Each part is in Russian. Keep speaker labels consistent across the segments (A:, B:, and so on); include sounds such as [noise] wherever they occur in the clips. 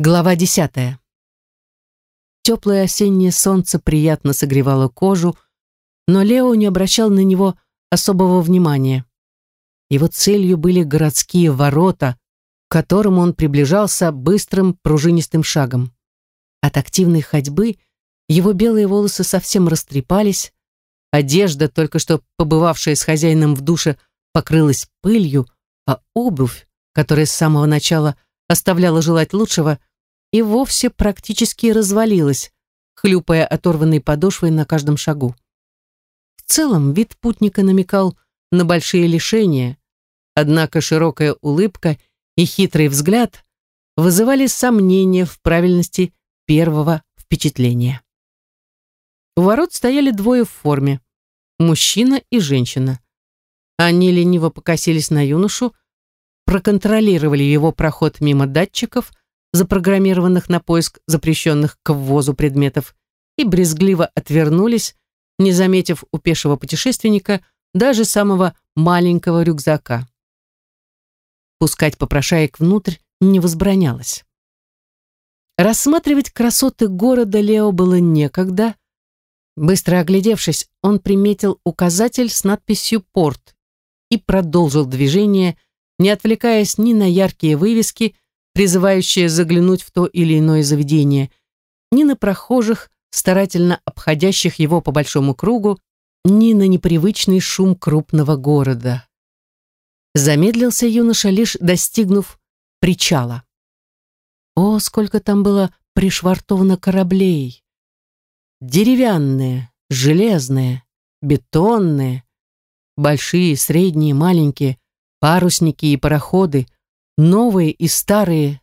A: Глава десятая. Теплое осеннее солнце приятно согревало кожу, но Лео не обращал на него особого внимания. Его целью были городские ворота, к которым он приближался быстрым пружинистым шагом. От активной ходьбы его белые волосы совсем растрепались, одежда, только что побывавшая с хозяином в душе, покрылась пылью, а обувь, которая с самого начала оставляла желать лучшего, и вовсе практически развалилась, хлюпая оторванной подошвой на каждом шагу. В целом вид путника намекал на большие лишения, однако широкая улыбка и хитрый взгляд вызывали сомнения в правильности первого впечатления. У ворот стояли двое в форме, мужчина и женщина. Они лениво покосились на юношу, проконтролировали его проход мимо датчиков, запрограммированных на поиск запрещенных к ввозу предметов, и брезгливо отвернулись, не заметив у пешего путешественника даже самого маленького рюкзака. Пускать попрошаек внутрь не возбранялось. Рассматривать красоты города Лео было некогда. Быстро оглядевшись, он приметил указатель с надписью «Порт» и продолжил движение, не отвлекаясь ни на яркие вывески, призывающие заглянуть в то или иное заведение, ни на прохожих, старательно обходящих его по большому кругу, ни на непривычный шум крупного города. Замедлился юноша, лишь достигнув причала. О, сколько там было пришвартовано кораблей! Деревянные, железные, бетонные, большие, средние, маленькие, парусники и пароходы, новые и старые.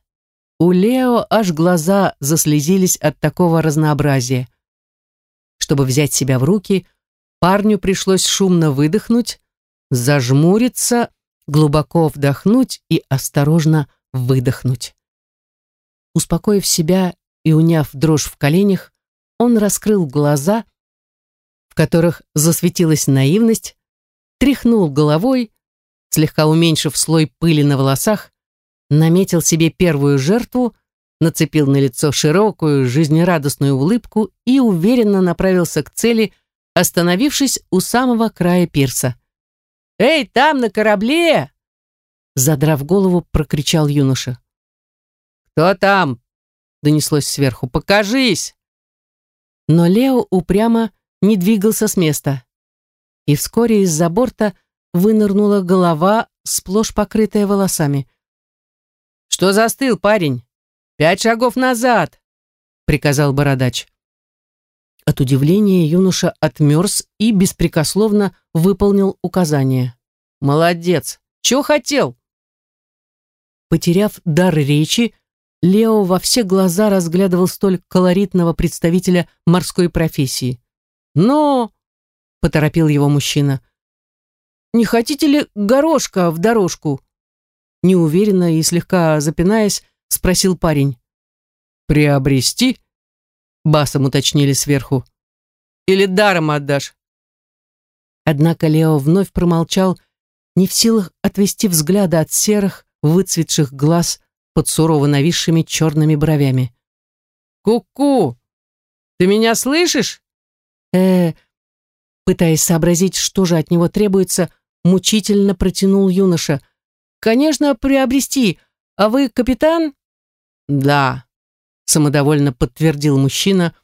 A: У Лео аж глаза заслезились от такого разнообразия. Чтобы взять себя в руки, парню пришлось шумно выдохнуть, зажмуриться, глубоко вдохнуть и осторожно выдохнуть. Успокоив себя и уняв дрожь в коленях, он раскрыл глаза, в которых засветилась наивность, тряхнул головой, слегка уменьшив слой пыли на волосах, наметил себе первую жертву, нацепил на лицо широкую, жизнерадостную улыбку и уверенно направился к цели, остановившись у самого края пирса. «Эй, там, на корабле!» Задрав голову, прокричал юноша. «Кто там?» донеслось сверху. «Покажись!» Но Лео упрямо не двигался с места. И вскоре из-за борта вынырнула голова, сплошь покрытая волосами. «Что застыл, парень? Пять шагов назад!» — приказал бородач. От удивления юноша отмерз и беспрекословно выполнил указание. «Молодец! Чего хотел?» Потеряв дар речи, Лео во все глаза разглядывал столь колоритного представителя морской профессии. «Но...» — поторопил его мужчина. Не хотите ли горошка в дорожку?» Неуверенно и слегка запинаясь, спросил парень. «Приобрести?» Басом уточнили сверху. «Или даром отдашь?» Однако Лео вновь промолчал, не в силах отвести взгляда от серых, выцветших глаз под сурово нависшими черными бровями. «Ку-ку! Ты меня слышишь?» э Пытаясь сообразить, что же от него требуется, мучительно протянул юноша. «Конечно, приобрести. А вы капитан?» «Да», — самодовольно подтвердил мужчина,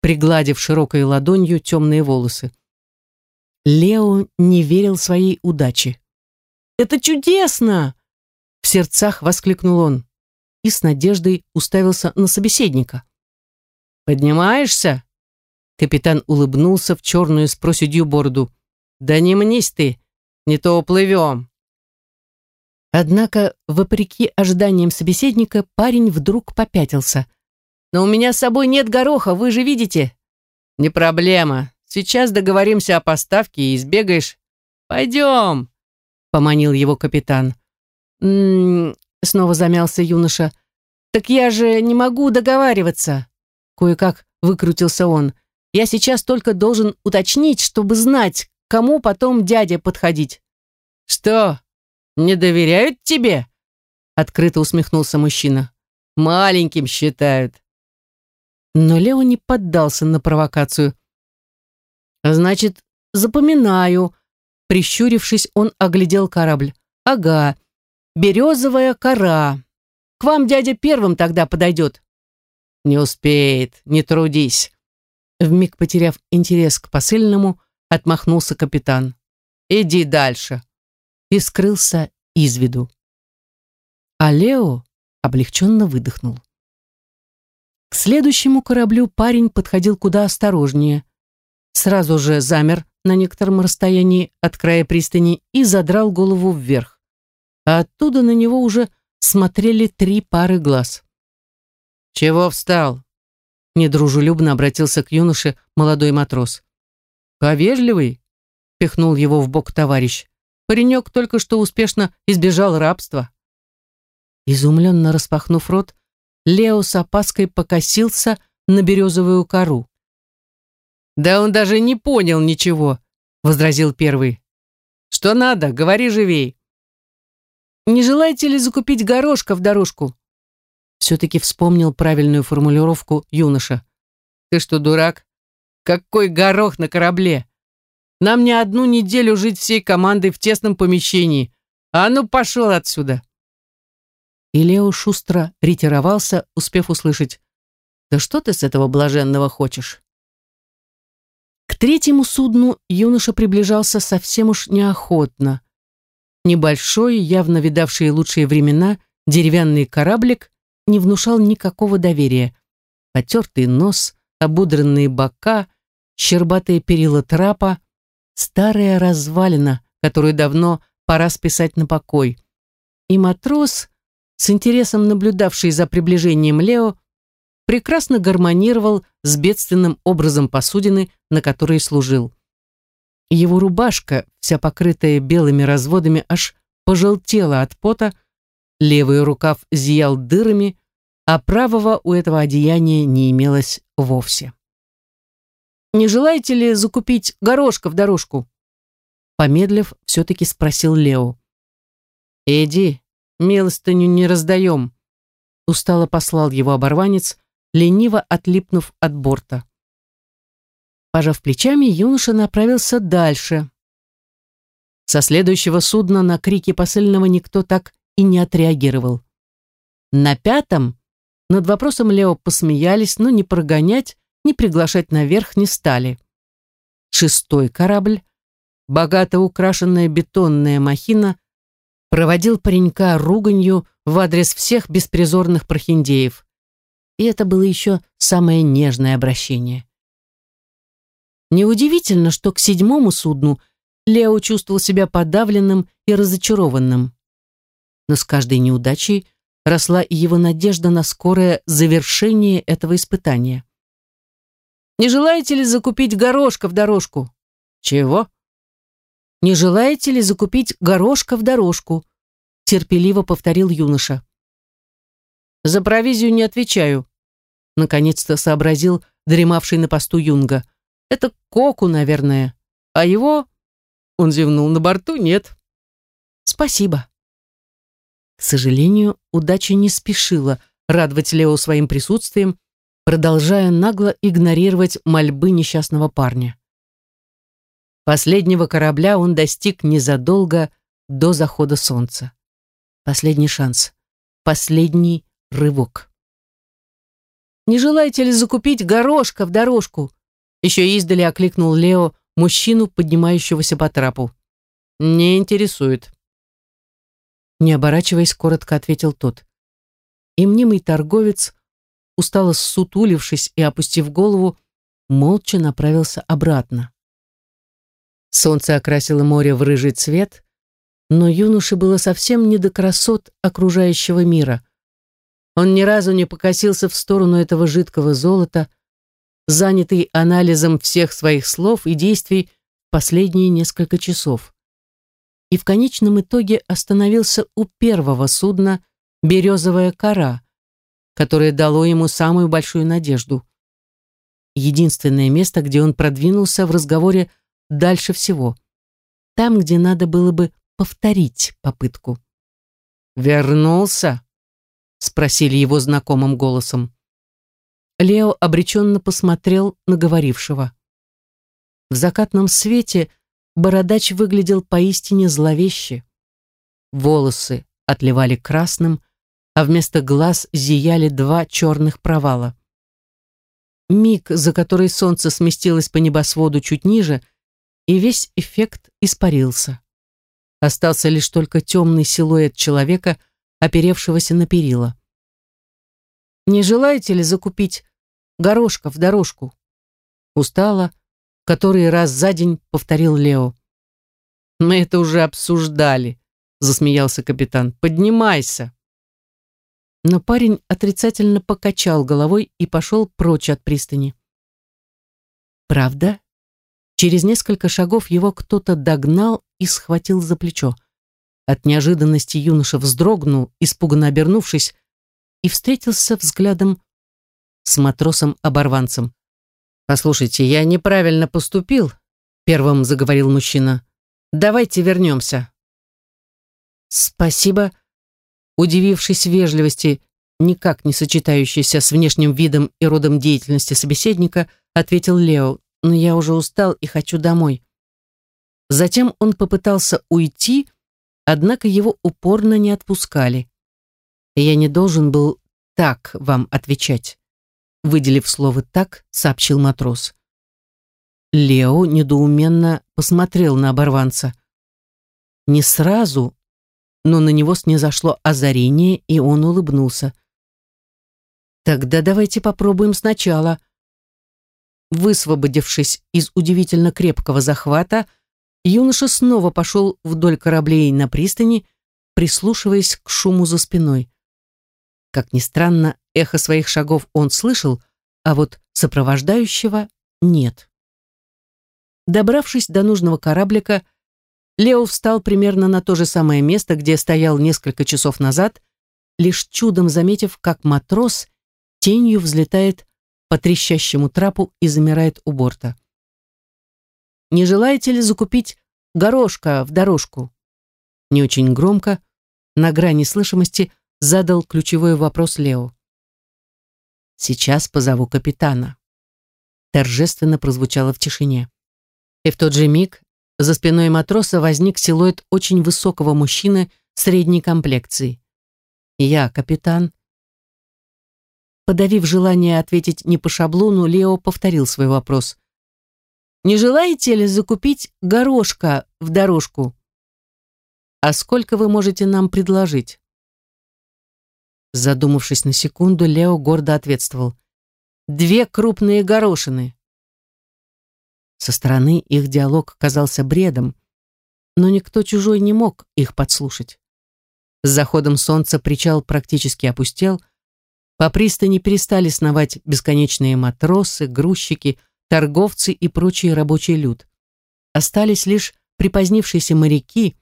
A: пригладив широкой ладонью темные волосы. Лео не верил своей удаче. «Это чудесно!» — в сердцах воскликнул он и с надеждой уставился на собеседника. «Поднимаешься?» Капитан улыбнулся в черную с проседью бороду. «Да не мнись ты, не то уплывем. Однако, вопреки ожиданиям собеседника, парень вдруг попятился. «Но у меня с собой нет гороха, вы же видите?» «Не проблема. Сейчас договоримся о поставке и сбегаешь. Пойдем!» — поманил его капитан. «М-м-м...» снова замялся юноша. «Так я же не могу договариваться!» Кое-как выкрутился он. «Я сейчас только должен уточнить, чтобы знать, кому потом дядя подходить. «Что, не доверяют тебе?» Открыто усмехнулся мужчина.
B: Маленьким считают.
A: Но Лео не поддался на провокацию. «Значит, запоминаю». Прищурившись, он оглядел корабль. «Ага, березовая кора. К вам дядя первым тогда подойдет».
B: «Не успеет, не трудись».
A: Вмиг потеряв интерес к посыльному, отмахнулся капитан.
B: «Иди дальше».
A: И скрылся из виду. А Лео облегченно выдохнул. К следующему кораблю парень подходил куда осторожнее. Сразу же замер на некотором расстоянии от края пристани и задрал голову вверх. А оттуда на него уже смотрели три пары глаз.
B: «Чего встал?»
A: Недружелюбно обратился к юноше молодой матрос.
B: «Повежливый?» — пихнул его в бок товарищ. «Паренек только что успешно избежал рабства».
A: Изумленно распахнув рот, Лео с опаской покосился на березовую кору.
B: «Да он даже не понял ничего», — возразил первый. «Что надо, говори живей».
A: «Не желаете ли закупить горошка в дорожку?» Все-таки вспомнил правильную формулировку юноша.
B: «Ты что, дурак? Какой горох на корабле? Нам не одну неделю жить всей командой в тесном помещении. А ну пошел отсюда!»
A: и Лео шустро ретировался, успев услышать «Да что ты с этого блаженного хочешь?» К третьему судну юноша приближался совсем уж неохотно. Небольшой, явно видавший лучшие времена, деревянный кораблик не внушал никакого доверия. Потертый нос, обудранные бока, щербатые перила трапа, старая развалина, которую давно пора списать на покой. И матрос, с интересом наблюдавший за приближением Лео, прекрасно гармонировал с бедственным образом посудины, на которой служил. Его рубашка, вся покрытая белыми разводами, аж пожелтела от пота, левый рукав зиял дырами, а правого у этого одеяния не имелось вовсе. «Не желаете ли закупить горошка в дорожку?» Помедлив, все-таки спросил Лео.
B: «Иди, милостыню не раздаем», — устало послал его оборванец, лениво отлипнув от борта.
A: Пожав плечами, юноша направился дальше. Со следующего судна на крики посыльного никто так и не отреагировал. На пятом над вопросом Лео посмеялись, но ни прогонять, ни приглашать наверх не стали. Шестой корабль, богато украшенная бетонная махина, проводил паренька руганью в адрес всех беспризорных прохиндеев. И это было еще самое нежное обращение. Неудивительно, что к седьмому судну Лео чувствовал себя подавленным и разочарованным. Но с каждой неудачей росла и его надежда на скорое завершение этого испытания. «Не желаете ли закупить горошка в дорожку?»
B: «Чего?»
A: «Не желаете ли закупить горошка в дорожку?» терпеливо повторил юноша.
B: «За провизию не отвечаю», наконец-то сообразил дремавший на посту Юнга. «Это Коку, наверное. А его...» Он зевнул на борту, нет.
A: «Спасибо». К сожалению, удача не спешила радовать Лео своим присутствием, продолжая нагло игнорировать мольбы несчастного парня. Последнего корабля он достиг незадолго до захода солнца. Последний шанс. Последний рывок. «Не желаете ли закупить горошка в дорожку?» Еще издали окликнул Лео мужчину, поднимающегося по трапу.
B: «Не интересует».
A: Не оборачиваясь, коротко ответил тот. И мнимый торговец, устало ссутулившись и опустив голову, молча направился обратно. Солнце окрасило море в рыжий цвет, но юноше было совсем не до красот окружающего мира. Он ни разу не покосился в сторону этого жидкого золота, занятый анализом всех своих слов и действий последние несколько часов. И в конечном итоге остановился у первого судна «Березовая кора», которое дало ему самую большую надежду. Единственное место, где он продвинулся в разговоре дальше всего. Там, где надо было бы повторить попытку.
B: «Вернулся?»
A: спросили его знакомым голосом. Лео обреченно посмотрел на говорившего. В закатном свете бородач выглядел поистине зловеще. Волосы отливали красным, а вместо глаз зияли два черных провала. Миг, за который солнце сместилось по небосводу чуть ниже, и весь эффект испарился. Остался лишь только темный силуэт человека, оперевшегося на перила. «Не желаете ли закупить горошка в дорожку?» Устало, который раз за день повторил Лео. «Мы это уже обсуждали», — засмеялся капитан. «Поднимайся!» Но парень отрицательно покачал головой и пошел прочь от пристани. Правда, через несколько шагов его кто-то догнал и схватил за плечо. От неожиданности юноша вздрогнул, испуганно обернувшись, и встретился взглядом с матросом-оборванцем. «Послушайте, я неправильно поступил», — первым заговорил мужчина. «Давайте вернемся». «Спасибо», Удивившись вежливости, никак не сочетающейся с внешним видом и родом деятельности собеседника, ответил Лео, «но я уже устал и хочу домой». Затем он попытался уйти, однако его упорно не отпускали. «Я не должен был так вам отвечать», выделив слово «так», сообщил матрос. Лео недоуменно посмотрел на оборванца. Не сразу, но на него снизошло озарение, и он улыбнулся. «Тогда давайте попробуем сначала». Высвободившись из удивительно крепкого захвата, юноша снова пошел вдоль кораблей на пристани, прислушиваясь к шуму за спиной. Как ни странно, эхо своих шагов он слышал, а вот сопровождающего нет. Добравшись до нужного кораблика, Лео встал примерно на то же самое место, где стоял несколько часов назад, лишь чудом заметив, как матрос тенью взлетает по трещащему трапу и замирает у борта. «Не желаете ли закупить горошка в дорожку?» Не очень громко, на грани слышимости, задал ключевой вопрос Лео. «Сейчас позову капитана», торжественно прозвучало в тишине. И в тот же миг за спиной матроса возник силуэт очень высокого мужчины средней комплекции. «Я капитан». Подавив желание ответить не по шаблону, Лео повторил свой вопрос. «Не желаете ли закупить горошка в дорожку?» «А сколько вы можете нам предложить?» Задумавшись на секунду, Лео гордо ответствовал. «Две крупные горошины». Со стороны их диалог казался бредом, но никто чужой не мог их подслушать. С заходом солнца причал практически опустел, по пристани перестали сновать бесконечные матросы, грузчики, торговцы и прочий рабочий люд. Остались лишь припозднившиеся моряки,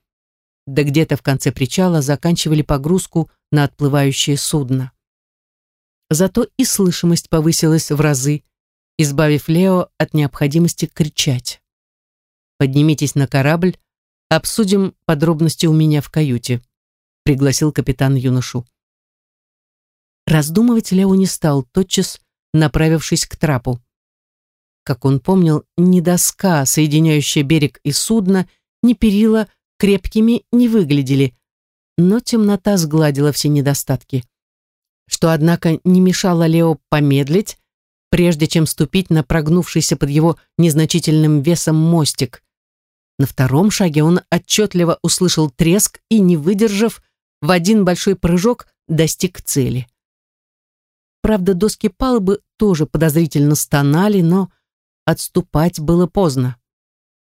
A: да где-то в конце причала заканчивали погрузку на отплывающее судно. Зато и слышимость повысилась в разы, избавив Лео от необходимости кричать. «Поднимитесь на корабль, обсудим подробности у меня в каюте», пригласил капитан юношу. Раздумывать Лео не стал, тотчас направившись к трапу. Как он помнил, ни доска, соединяющая берег и судно, ни перила крепкими не выглядели, но темнота сгладила все недостатки. Что, однако, не мешало Лео помедлить, прежде чем ступить на прогнувшийся под его незначительным весом мостик. На втором шаге он отчетливо услышал треск и, не выдержав, в один большой прыжок достиг цели. Правда, доски палубы тоже подозрительно стонали, но отступать было поздно.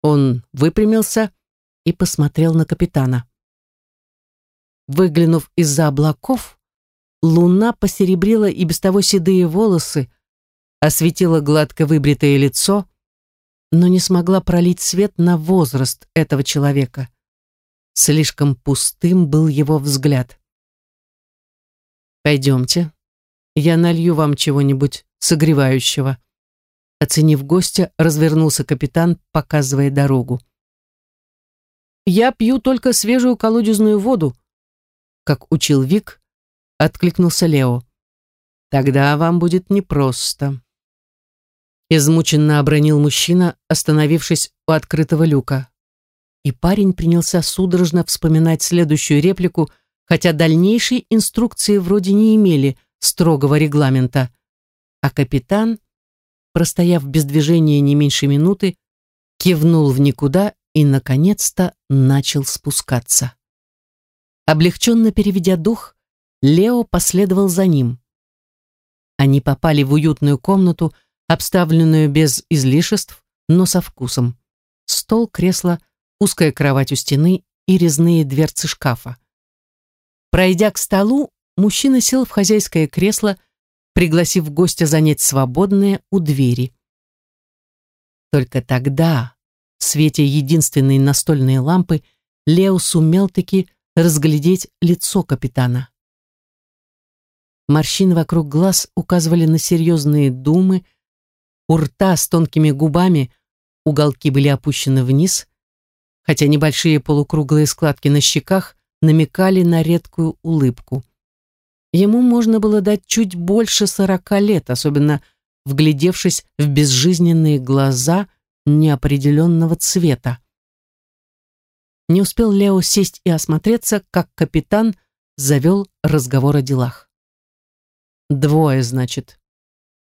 A: Он выпрямился и посмотрел на капитана. Выглянув из-за облаков, луна посеребрила и без того седые волосы, осветила гладко выбритое лицо, но не смогла пролить свет на возраст этого человека. Слишком пустым был его взгляд. «Пойдемте, я налью вам чего-нибудь согревающего». Оценив гостя, развернулся капитан, показывая дорогу. «Я пью только свежую колодезную воду», как учил Вик, откликнулся Лео. Тогда вам будет непросто. Измученно обронил мужчина, остановившись у открытого люка. И парень принялся судорожно вспоминать следующую реплику, хотя дальнейшие инструкции вроде не имели строгого регламента. А капитан, простояв без движения не меньше минуты, кивнул в никуда и, наконец-то, начал спускаться. Облегченно переведя дух, Лео последовал за ним. Они попали в уютную комнату, обставленную без излишеств, но со вкусом. Стол, кресло, узкая кровать у стены и резные дверцы шкафа. Пройдя к столу, мужчина сел в хозяйское кресло, пригласив гостя занять свободное у двери. Только тогда, в свете единственной настольной лампы, Лео сумел таки разглядеть лицо капитана. Морщины вокруг глаз указывали на серьезные думы, у рта с тонкими губами уголки были опущены вниз, хотя небольшие полукруглые складки на щеках намекали на редкую улыбку. Ему можно было дать чуть больше сорока лет, особенно вглядевшись в безжизненные глаза неопределенного цвета. Не успел Лео сесть и осмотреться, как капитан завел разговор о делах. «Двое, значит?»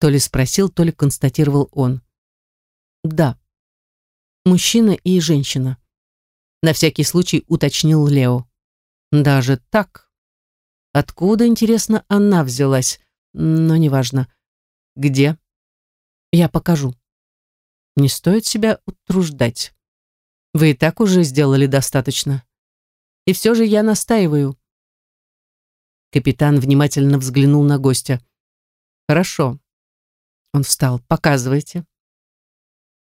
A: То ли спросил, то ли констатировал он. «Да. Мужчина и женщина». На всякий случай уточнил Лео. «Даже так?» Откуда, интересно, она взялась? Но неважно. Где? Я покажу. Не стоит себя утруждать. Вы и так уже сделали достаточно. И все же я настаиваю. Капитан внимательно взглянул на гостя. Хорошо. Он встал. Показывайте.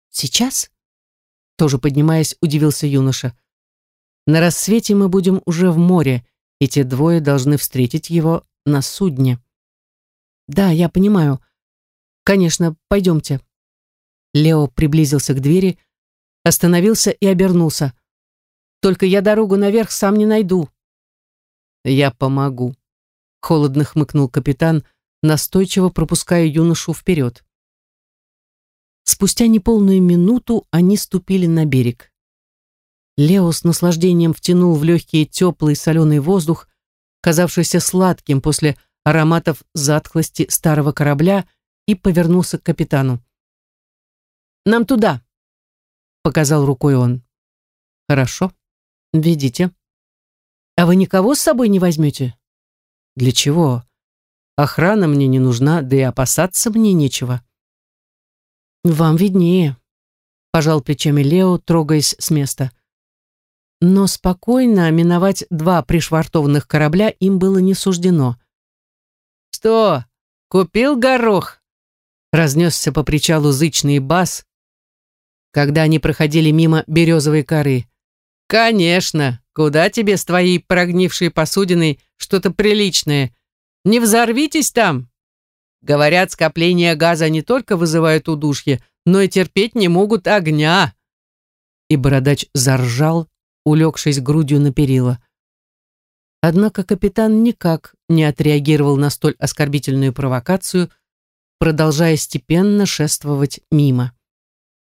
A: Сейчас? Тоже поднимаясь, удивился юноша. На рассвете мы будем уже в море, и те двое должны встретить его на судне. Да, я понимаю. Конечно, пойдемте. Лео приблизился к двери, остановился и обернулся. «Только я дорогу наверх сам не найду». «Я помогу», — холодно хмыкнул капитан, настойчиво пропуская юношу вперед. Спустя неполную минуту они ступили на берег. Лео с наслаждением втянул в легкий теплый соленый воздух, казавшийся сладким после ароматов затхлости старого корабля, и повернулся к капитану. «Нам туда!» показал рукой он. Хорошо, ведите. А вы никого с собой не возьмете? Для чего? Охрана мне не нужна, да и опасаться мне нечего. Вам виднее, пожал плечами Лео, трогаясь с места. Но спокойно миновать два пришвартованных корабля им было не суждено. «Что, купил горох?» Разнесся по причалу зычный бас, когда они проходили мимо березовой коры. «Конечно! Куда тебе с твоей прогнившей посудиной что-то приличное? Не взорвитесь там!» Говорят, скопления газа не только вызывают удушье, но и терпеть не могут огня. И бородач заржал, улегшись грудью на перила. Однако капитан никак не отреагировал на столь оскорбительную провокацию, продолжая степенно шествовать мимо.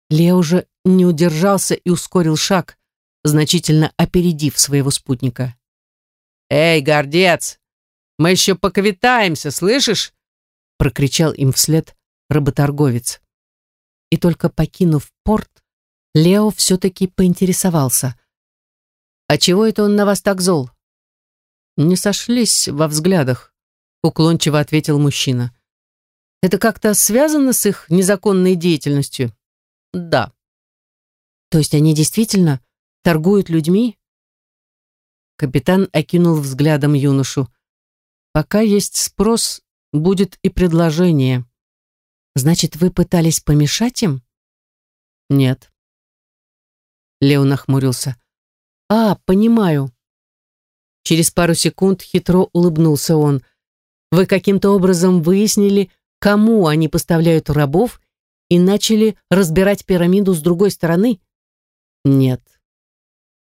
A: Лео уже не удержался и ускорил шаг, значительно опередив своего спутника. «Эй, гордец! Мы еще поквитаемся, слышишь?» прокричал им вслед работорговец. И только покинув порт, Лео все-таки поинтересовался. «А чего это он на вас так зол?» «Не сошлись во взглядах», — уклончиво ответил мужчина. «Это как-то связано с их незаконной деятельностью?» Да. То есть они действительно торгуют людьми? Капитан окинул взглядом юношу. Пока есть спрос, будет и предложение. Значит, вы пытались помешать им? Нет. Лео нахмурился. А, понимаю. Через пару секунд хитро улыбнулся он. Вы каким-то образом выяснили, кому они поставляют рабов и начали разбирать пирамиду с другой стороны? Нет.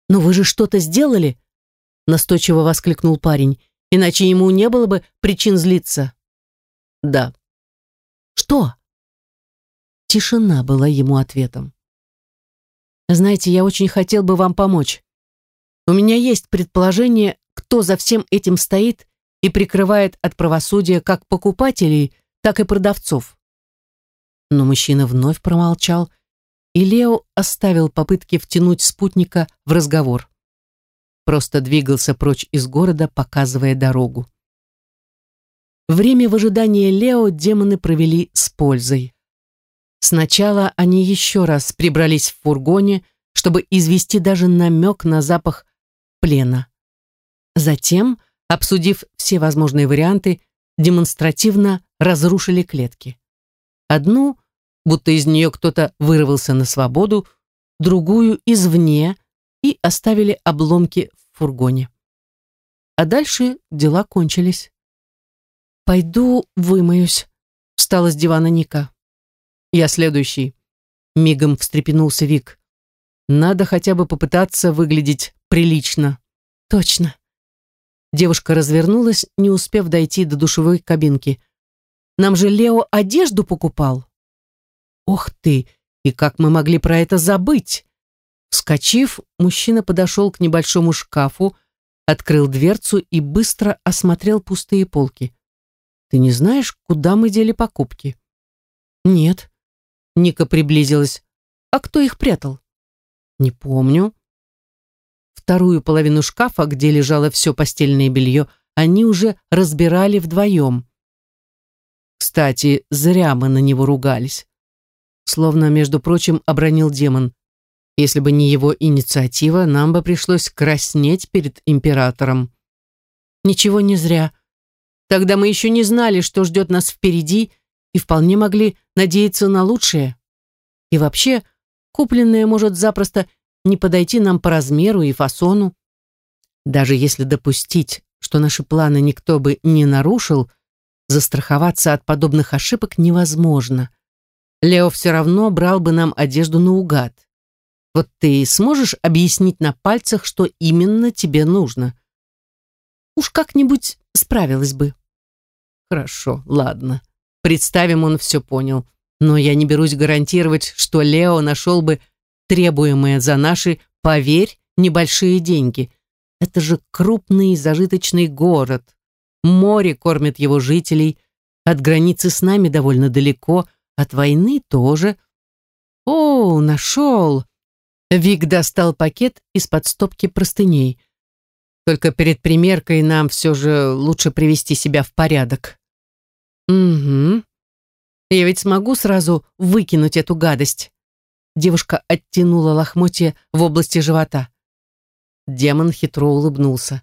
A: Но вы же что-то сделали? Настойчиво воскликнул парень. Иначе ему не было бы причин злиться.
B: Да.
A: Что? Тишина была ему ответом. Знаете, я очень хотел бы вам помочь. У меня есть предположение, кто за всем этим стоит и прикрывает от правосудия как покупателей, так и продавцов. Но мужчина вновь промолчал, и Лео оставил попытки втянуть спутника в разговор. Просто двигался прочь из города, показывая дорогу. Время в ожидании Лео демоны провели с пользой. Сначала они еще раз прибрались в фургоне, чтобы извести даже намек на запах плена. Затем, обсудив все возможные варианты, демонстративно разрушили клетки. Одну, будто из нее кто-то вырвался на свободу, другую извне и оставили обломки фургоне. А дальше дела кончились. «Пойду вымоюсь», — встала с дивана Ника.
B: «Я следующий», — мигом встрепенулся Вик. «Надо хотя бы попытаться выглядеть прилично».
A: «Точно».
B: Девушка развернулась, не успев дойти до душевой кабинки. «Нам же Лео одежду покупал». «Ох ты! И как мы могли про это забыть?» Вскочив, мужчина подошел к небольшому шкафу, открыл дверцу и быстро осмотрел пустые полки. «Ты не знаешь, куда мы дели покупки?»
A: «Нет».
B: Ника приблизилась. «А кто их прятал?» «Не помню». Вторую половину шкафа, где лежало все постельное белье, они уже разбирали вдвоем. Кстати, зря мы на него ругались. Словно, между прочим, обронил демон. Если бы не его инициатива, нам бы пришлось краснеть перед императором.
A: Ничего не зря. Тогда мы еще не знали, что ждет нас впереди, и вполне могли надеяться на лучшее. И вообще, купленное может запросто не подойти нам по размеру и фасону. Даже если допустить, что наши планы никто бы не нарушил, застраховаться от подобных ошибок невозможно. Лео все равно брал бы нам одежду наугад. Вот ты сможешь объяснить на пальцах, что именно тебе нужно? Уж как-нибудь справилась бы. Хорошо, ладно. Представим, он все понял. Но я не берусь гарантировать, что Лео нашел бы требуемые за наши, поверь, небольшие деньги. Это же крупный зажиточный город. Море кормит его жителей. От границы с нами довольно далеко, от войны тоже. О, нашел. Вик достал пакет из-под стопки простыней. Только перед примеркой нам все же лучше привести себя в порядок. Угу. Я ведь смогу сразу выкинуть эту гадость. Девушка оттянула лохмотья в области живота. Демон хитро улыбнулся.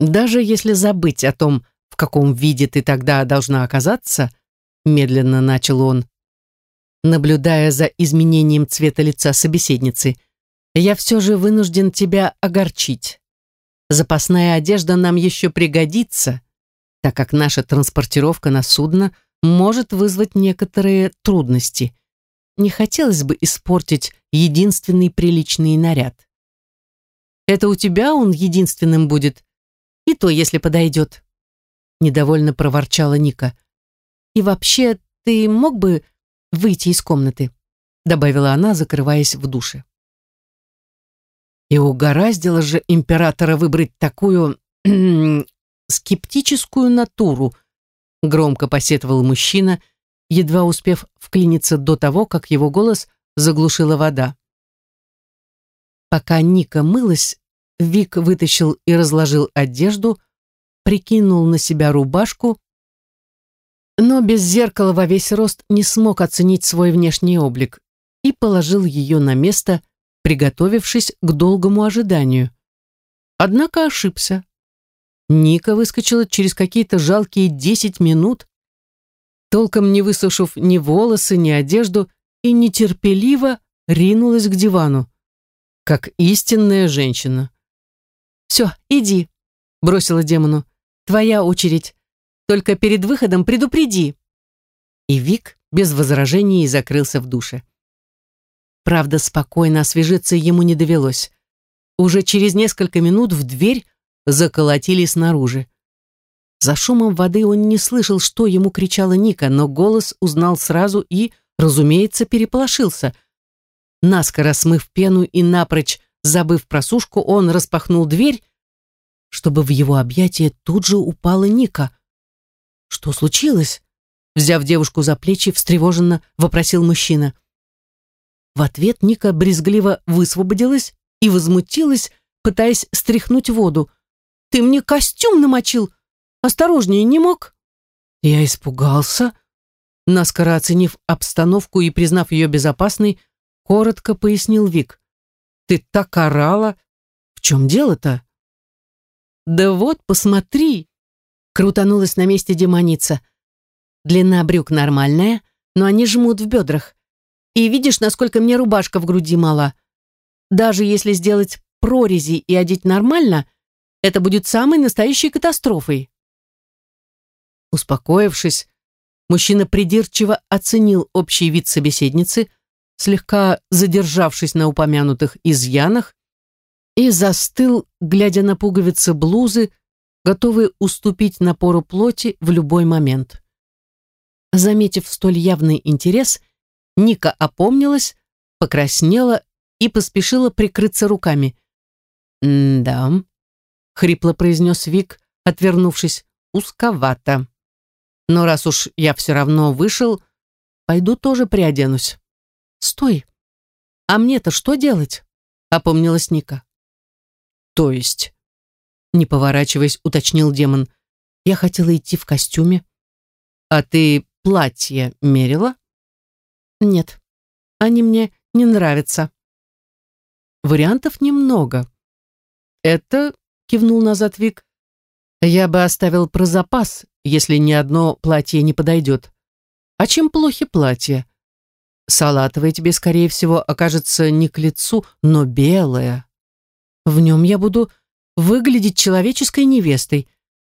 A: «Даже если забыть о том, в каком виде ты тогда должна оказаться», медленно начал он, наблюдая за изменением цвета лица собеседницы, «я все же вынужден тебя огорчить. Запасная одежда нам еще пригодится, так как наша транспортировка на судно может вызвать некоторые трудности не хотелось бы испортить единственный приличный наряд. Это у тебя он единственным будет, и то, если подойдет. Недовольно проворчала Ника. И вообще, ты мог бы выйти из комнаты? Добавила она, закрываясь в душе. И угораздило же императора выбрать такую [clears throat] скептическую натуру, громко посетовал мужчина, едва успев вклиниться до того, как его голос заглушила вода. Пока Ника мылась, Вик вытащил и разложил одежду, прикинул на себя рубашку, но без зеркала во весь рост не смог оценить свой внешний облик и положил ее на место, приготовившись к долгому ожиданию. Однако ошибся. Ника выскочила через какие-то жалкие десять минут, толком не высушив ни волосы, ни одежду, и нетерпеливо ринулась к дивану, как истинная женщина. «Все, иди», — бросила демону. «Твоя очередь. Только перед выходом предупреди». И Вик без возражений закрылся в душе. Правда, спокойно освежиться ему не довелось. Уже через несколько минут в дверь заколотили снаружи. За шумом воды он не слышал, что ему кричала Ника, но голос узнал сразу и, разумеется, переполошился. Наскоро смыв пену и напрочь забыв про сушку, он распахнул дверь, чтобы в его объятия тут же упала Ника. «Что случилось?» Взяв девушку за плечи, встревоженно вопросил мужчина. В ответ Ника брезгливо высвободилась и возмутилась, пытаясь стряхнуть воду. «Ты мне костюм намочил! Осторожнее, не мог?» Я испугался. Наскоро оценив обстановку и признав ее безопасной, коротко пояснил Вик. «Ты так орала! В чем дело-то?» «Да вот, посмотри!» Крутанулась на месте демоница. Длина брюк нормальная, но они жмут в бедрах. И видишь, насколько мне рубашка в груди мала. Даже если сделать прорези и одеть нормально, это будет самой настоящей катастрофой. Успокоившись, мужчина придирчиво оценил общий вид собеседницы, слегка задержавшись на упомянутых изъянах, и застыл, глядя на пуговицы блузы, готовый уступить напору плоти в любой момент. Заметив столь явный интерес, Ника опомнилась, покраснела и поспешила прикрыться руками. «Да», — хрипло произнес Вик, отвернувшись, — «узковато. Но раз уж я все равно вышел, пойду тоже приоденусь». «Стой! А мне-то что делать?» — опомнилась Ника. «То есть?» — не поворачиваясь, уточнил демон. «Я хотела идти в костюме». «А ты платье мерила?» «Нет, они мне не нравятся». «Вариантов немного». «Это...» — кивнул назад Вик. «Я бы оставил про запас, если ни одно платье не подойдет. А чем плохи платья? Салатовое тебе, скорее всего, окажется не к лицу, но белое. В нем я буду выглядеть человеческой невестой.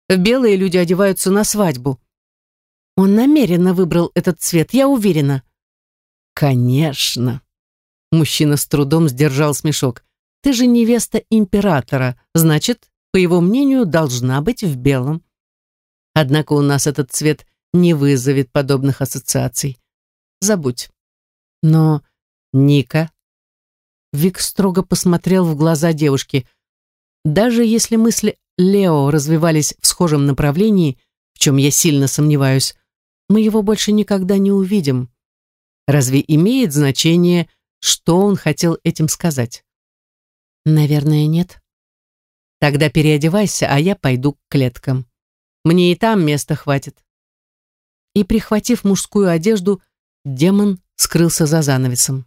A: Белые люди одеваются на свадьбу. Он намеренно выбрал этот цвет, я уверена. Конечно. Мужчина с трудом сдержал смешок. Ты же невеста императора, значит, по его мнению, должна быть в белом. Однако у нас этот цвет не вызовет подобных ассоциаций. Забудь. Но Ника... Вик строго посмотрел в глаза девушки. Даже если мысли Лео развивались в схожем направлении, в чем я сильно сомневаюсь, мы его больше никогда не увидим. Разве имеет значение, что он хотел этим сказать? Наверное, нет. Тогда переодевайся, а я пойду к клеткам. Мне и там места хватит. И, прихватив мужскую одежду, демон скрылся за занавесом.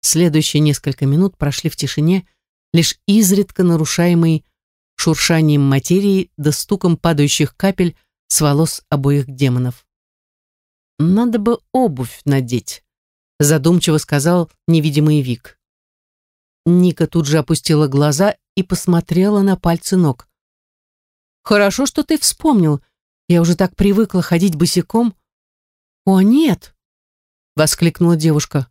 A: Следующие несколько минут прошли в тишине, лишь изредка нарушаемые шуршанием материи да стуком падающих капель с волос обоих демонов. «Надо бы обувь надеть», задумчиво сказал невидимый Вик. Ника тут же опустила глаза и посмотрела на пальцы ног. «Хорошо, что ты вспомнил. Я уже так привыкла ходить босиком». «О, нет!» — воскликнула девушка.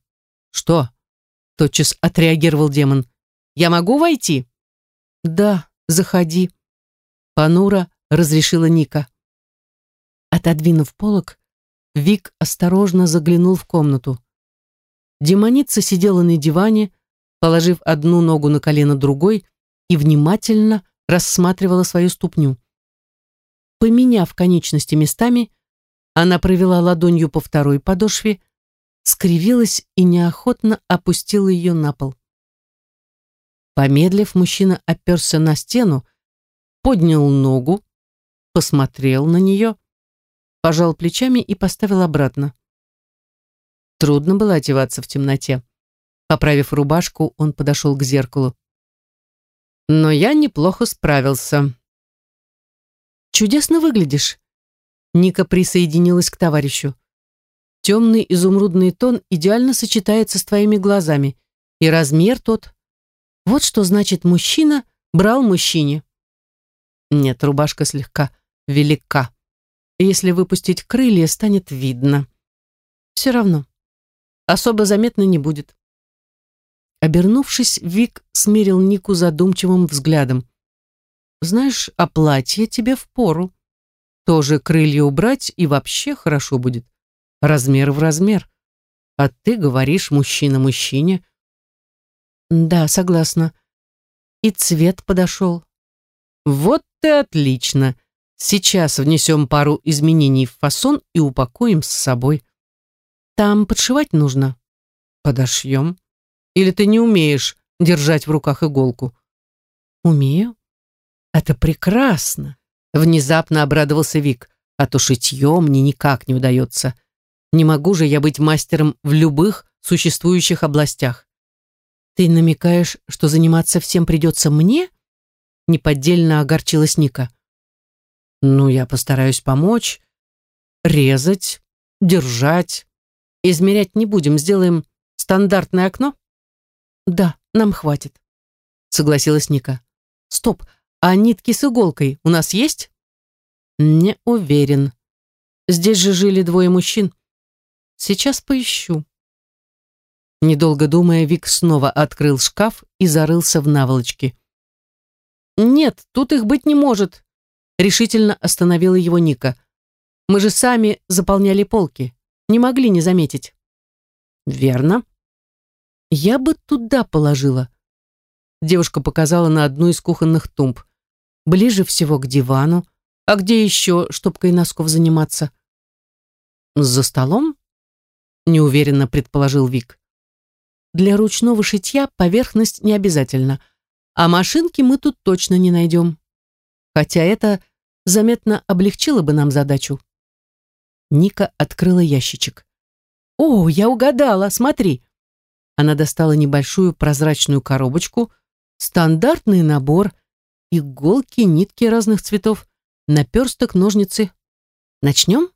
A: «Что?» — тотчас отреагировал демон. «Я могу войти?» «Да, заходи», — понуро разрешила Ника. Отодвинув полок, Вик осторожно заглянул в комнату. Демоница сидела на диване, положив одну ногу на колено другой и внимательно рассматривала свою ступню. Поменяв конечности местами, она провела ладонью по второй подошве, скривилась и неохотно опустила ее на пол. Помедлив, мужчина оперся на стену, поднял ногу, посмотрел на нее, пожал плечами и поставил обратно. Трудно было одеваться в темноте. Поправив рубашку, он подошел к зеркалу. Но я неплохо справился. «Чудесно выглядишь», Ника присоединилась к товарищу. Темный изумрудный тон идеально сочетается с твоими глазами. И размер тот. Вот что значит мужчина брал мужчине. Нет, рубашка слегка велика. Если выпустить крылья, станет видно. Все равно. Особо заметно не будет. Обернувшись, Вик смерил Нику задумчивым взглядом. знаешь, а платье тебе впору. Тоже крылья убрать и вообще хорошо будет. Размер в размер. А ты говоришь мужчина мужчине. Да, согласна. И цвет подошел. Вот ты отлично. Сейчас внесем пару изменений в фасон и упакуем с собой. Там подшивать нужно. Подошьем. Или ты не умеешь держать в руках иголку? Умею. Это прекрасно. Внезапно обрадовался Вик. А то шитье мне никак не удается. Не могу же я быть мастером в любых существующих областях. Ты намекаешь, что заниматься всем придется мне? Неподдельно огорчилась Ника. Ну, я постараюсь помочь. Резать, держать. Измерять не будем, сделаем стандартное окно? Да, нам хватит, согласилась Ника. Стоп, а нитки с иголкой у нас есть? Не уверен. Здесь же жили двое мужчин. Сейчас поищу. Недолго думая, Вик снова открыл шкаф и зарылся в наволочки. «Нет, тут их быть не может», — решительно остановила его Ника. «Мы же сами заполняли полки. Не могли не заметить». «Верно. Я бы туда положила». Девушка показала на одну из кухонных тумб. Ближе всего к дивану. А где еще штопкой носков заниматься? «За столом?» неуверенно предположил Вик. Для ручного шитья поверхность не обязательно, а машинки мы тут точно не найдем. Хотя это заметно облегчило бы нам задачу. Ника открыла ящичек. «О, я угадала, смотри!» Она достала небольшую прозрачную коробочку, стандартный набор, иголки, нитки разных цветов, наперсток, ножницы. Начнем?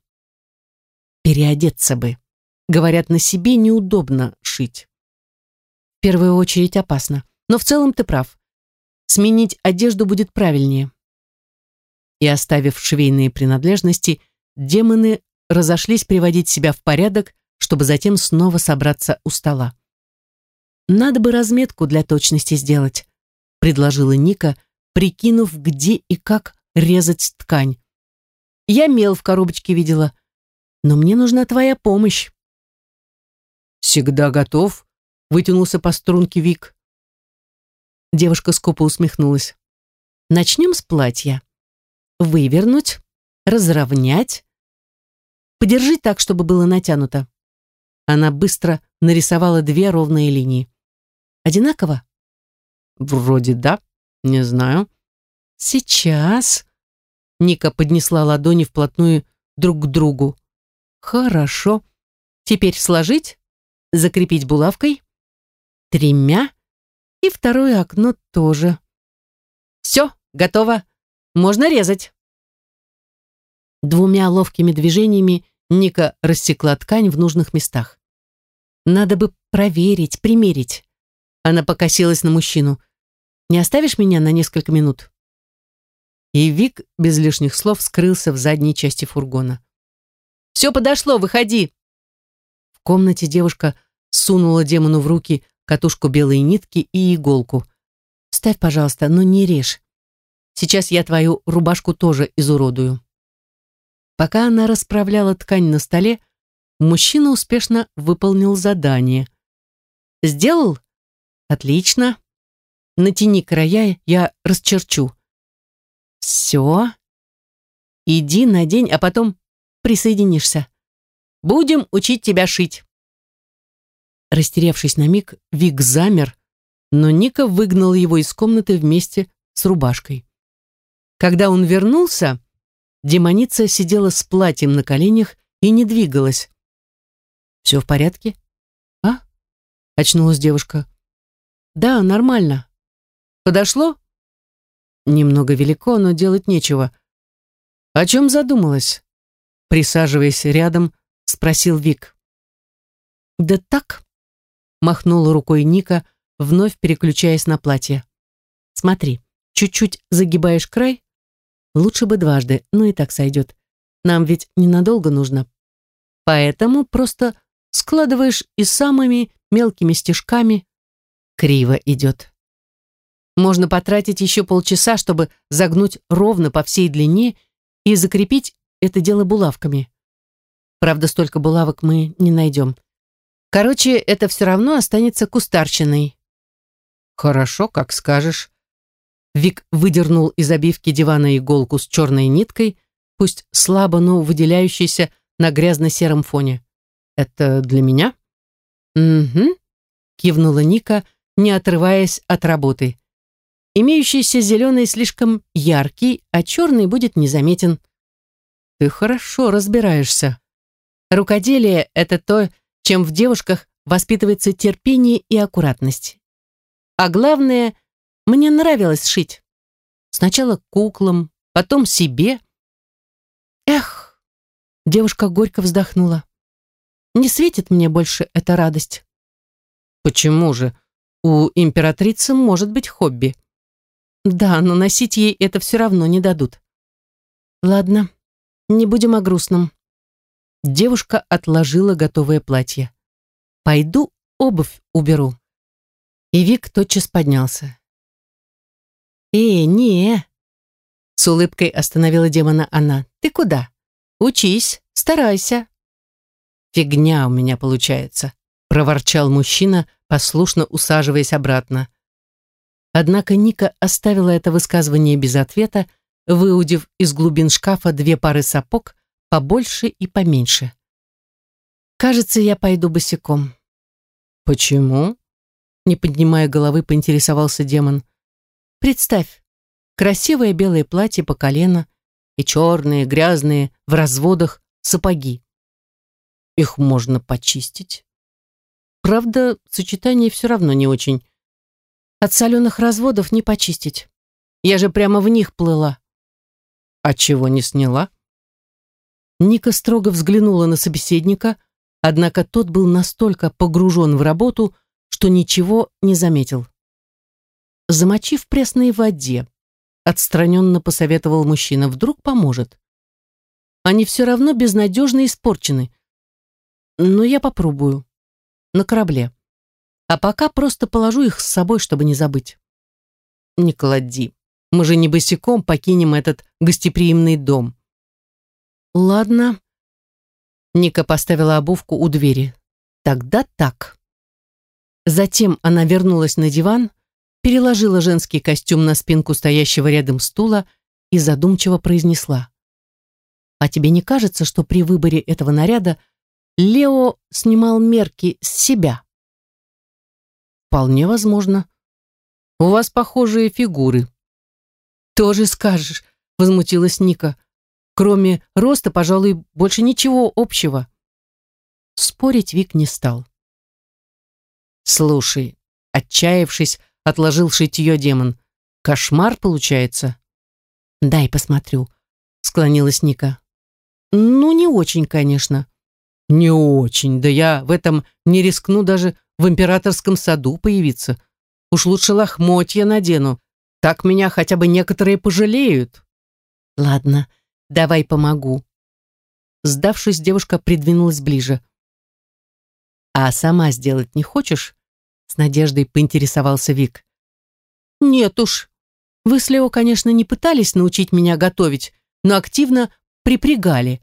A: Переодеться бы. Говорят, на себе неудобно шить. Первую очередь опасно, но в целом ты прав. Сменить одежду будет правильнее. И оставив швейные принадлежности, демоны разошлись приводить себя в порядок, чтобы затем снова собраться у стола. «Надо бы разметку для точности сделать», — предложила Ника, прикинув, где и как резать ткань. «Я мел в коробочке видела, но мне нужна твоя помощь».
B: «Всегда готов», — вытянулся по струнке Вик.
A: Девушка скупо усмехнулась. «Начнем с платья. Вывернуть, разровнять. Подержи так, чтобы было натянуто». Она быстро нарисовала две ровные линии. «Одинаково?»
B: «Вроде да, не знаю».
A: «Сейчас...» Ника поднесла ладони вплотную друг к другу. «Хорошо. Теперь сложить?» закрепить булавкой, тремя и второе окно тоже. Все, готово. Можно резать. Двумя ловкими движениями Ника рассекла ткань в нужных местах. Надо бы проверить, примерить. Она покосилась на мужчину. «Не оставишь меня на несколько минут?» И Вик без лишних слов скрылся в задней части фургона. «Все подошло, выходи!» В комнате девушка сунула демону в руки катушку белой нитки и иголку. «Ставь, пожалуйста, но не режь. Сейчас я твою рубашку тоже изуродую». Пока она расправляла ткань на столе, мужчина успешно выполнил задание. «Сделал? Отлично. Натяни края, я расчерчу». «Все. Иди надень, а потом присоединишься. Будем учить тебя шить». Растерявшись на миг, Вик замер, но Ника выгнал его из комнаты вместе с рубашкой. Когда он вернулся, демоница сидела с платьем на коленях и не двигалась. «Все в порядке?» «А?» — очнулась девушка. «Да, нормально. Подошло?» «Немного велико, но делать нечего». «О чем задумалась?» Присаживаясь рядом, спросил Вик. «Да так», махнула рукой Ника, вновь переключаясь на платье. Смотри, чуть-чуть загибаешь край. Лучше бы дважды, но и так сойдет. Нам ведь ненадолго нужно. Поэтому просто складываешь и самыми мелкими стежками. Криво идет. Можно потратить еще полчаса, чтобы загнуть ровно по всей длине и закрепить это дело булавками. Правда, столько булавок мы не найдем. Короче, это все равно останется кустарщиной.
B: Хорошо, как скажешь.
A: Вик выдернул из обивки дивана иголку с черной ниткой, пусть слабо, но выделяющейся на грязно-сером фоне. «Это для меня?»
B: «Угу», — кивнула Ника, не отрываясь от работы.
A: «Имеющийся зеленый слишком яркий, а черный будет незаметен».
B: «Ты хорошо разбираешься».
A: «Рукоделие — это то, чем в девушках воспитывается терпение и аккуратность. А главное, мне нравилось шить. Сначала куклам, потом себе. Эх, девушка горько вздохнула. Не светит мне больше эта радость.
B: Почему же? У императрицы может быть хобби.
A: Да, но носить ей это все равно не дадут. Ладно, не будем о грустном. Девушка отложила готовое платье. Пойду обувь уберу. И Вик тотчас поднялся. «Э, не!» С улыбкой остановила демона она. «Ты куда? Учись, старайся».
B: «Фигня у меня получается», проворчал мужчина, послушно усаживаясь обратно.
A: Однако Ника оставила это высказывание без ответа, выудив из глубин шкафа две пары сапог, побольше и поменьше. «Кажется, я пойду босиком».
B: «Почему?»
A: Не поднимая головы, поинтересовался демон. «Представь, красивое белое платье по колено и черные, грязные, в разводах сапоги.
B: Их можно почистить.
A: Правда, сочетание все равно не очень. От соленых разводов не почистить. Я же прямо в них плыла.
B: А чего не сняла?
A: Ника строго взглянула на собеседника, однако тот был настолько погружен в работу, что ничего не заметил. Замочи в пресной воде, отстраненно посоветовал мужчина, вдруг поможет. Они все равно безнадежно испорчены. Но я попробую на корабле. А пока просто положу их с собой, чтобы не забыть.
B: Не клади. Мы же не босиком покинем этот гостеприимный дом.
A: Ладно. Ника поставила обувку у двери. Тогда так. Затем она вернулась на диван, переложила женский костюм на спинку стоящего рядом стула и задумчиво произнесла. «А тебе не кажется, что при выборе этого наряда Лео снимал мерки с себя.
B: Вполне возможно. У вас похожие фигуры.
A: Тоже скажешь, возмутилась Ника. Кроме роста, пожалуй, больше ничего общего. Спорить Вик не стал.
B: Слушай, отчаявшись, отложил шитье демон. Кошмар получается.
A: Дай посмотрю, склонилась Ника. Ну, не очень, конечно.
B: Не очень, да я в этом не рискну даже в императорском саду появиться. Уж лучше лохмотья надену. Так меня хотя бы некоторые пожалеют.
A: Ладно, давай помогу. Сдавшись, девушка придвинулась ближе. А сама сделать не хочешь? С надеждой поинтересовался Вик. Нет уж. Вы с Лео, конечно, не пытались научить меня готовить, но активно припрягали.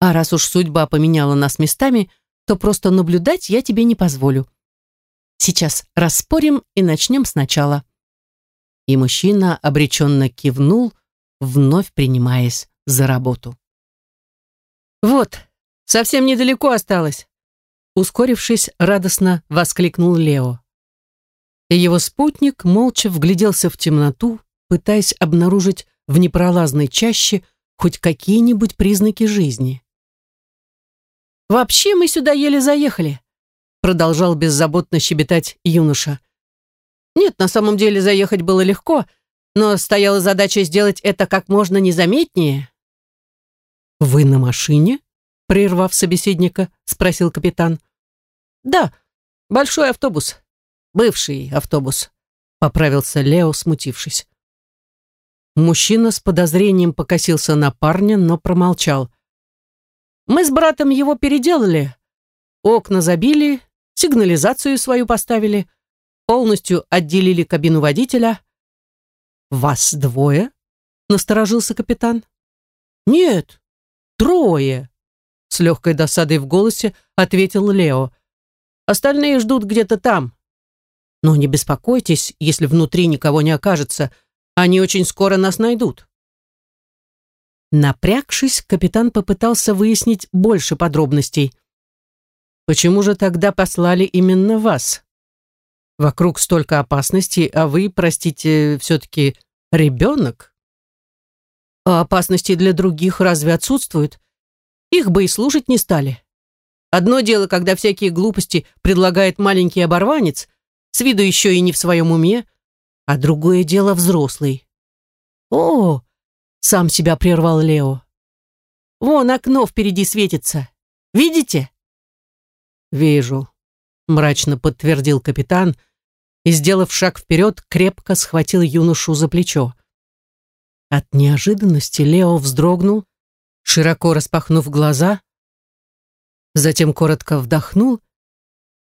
A: А раз уж судьба поменяла нас местами, то просто наблюдать я тебе не позволю. Сейчас распорим и начнем сначала». И мужчина обреченно кивнул, вновь принимаясь за работу. «Вот, совсем недалеко осталось!» Ускорившись, радостно воскликнул Лео. И его спутник молча вгляделся в темноту, пытаясь обнаружить в непролазной чаще хоть какие-нибудь признаки жизни. «Вообще мы сюда еле заехали», продолжал беззаботно щебетать юноша. «Нет, на самом деле заехать было легко, но стояла задача сделать это как можно незаметнее».
B: «Вы на машине?» прервав собеседника, спросил капитан.
A: «Да, большой автобус. Бывший автобус», поправился Лео, смутившись.
B: Мужчина с подозрением покосился на парня, но промолчал.
A: Мы с братом его переделали. Окна забили, сигнализацию свою поставили, полностью отделили кабину водителя,
B: «Вас двое?» — насторожился капитан. «Нет, трое», — с легкой досадой в голосе ответил Лео. «Остальные ждут где-то там. Но не беспокойтесь, если внутри никого не окажется. Они очень скоро нас найдут». Напрягшись, капитан попытался выяснить больше подробностей. «Почему же тогда послали именно вас? Вокруг столько опасностей, а вы, простите, все-таки ребенок?» «А опасности для других разве отсутствуют? Их бы и слушать не стали. Одно дело, когда всякие глупости предлагает маленький оборванец, с виду еще и не в своем уме, а другое дело взрослый. «О, сам себя прервал Лео. Вон окно впереди светится. Видите? Вижу, мрачно подтвердил капитан и, сделав шаг вперед, крепко схватил юношу за плечо. От неожиданности Лео вздрогнул, широко распахнув глаза, затем коротко вдохнул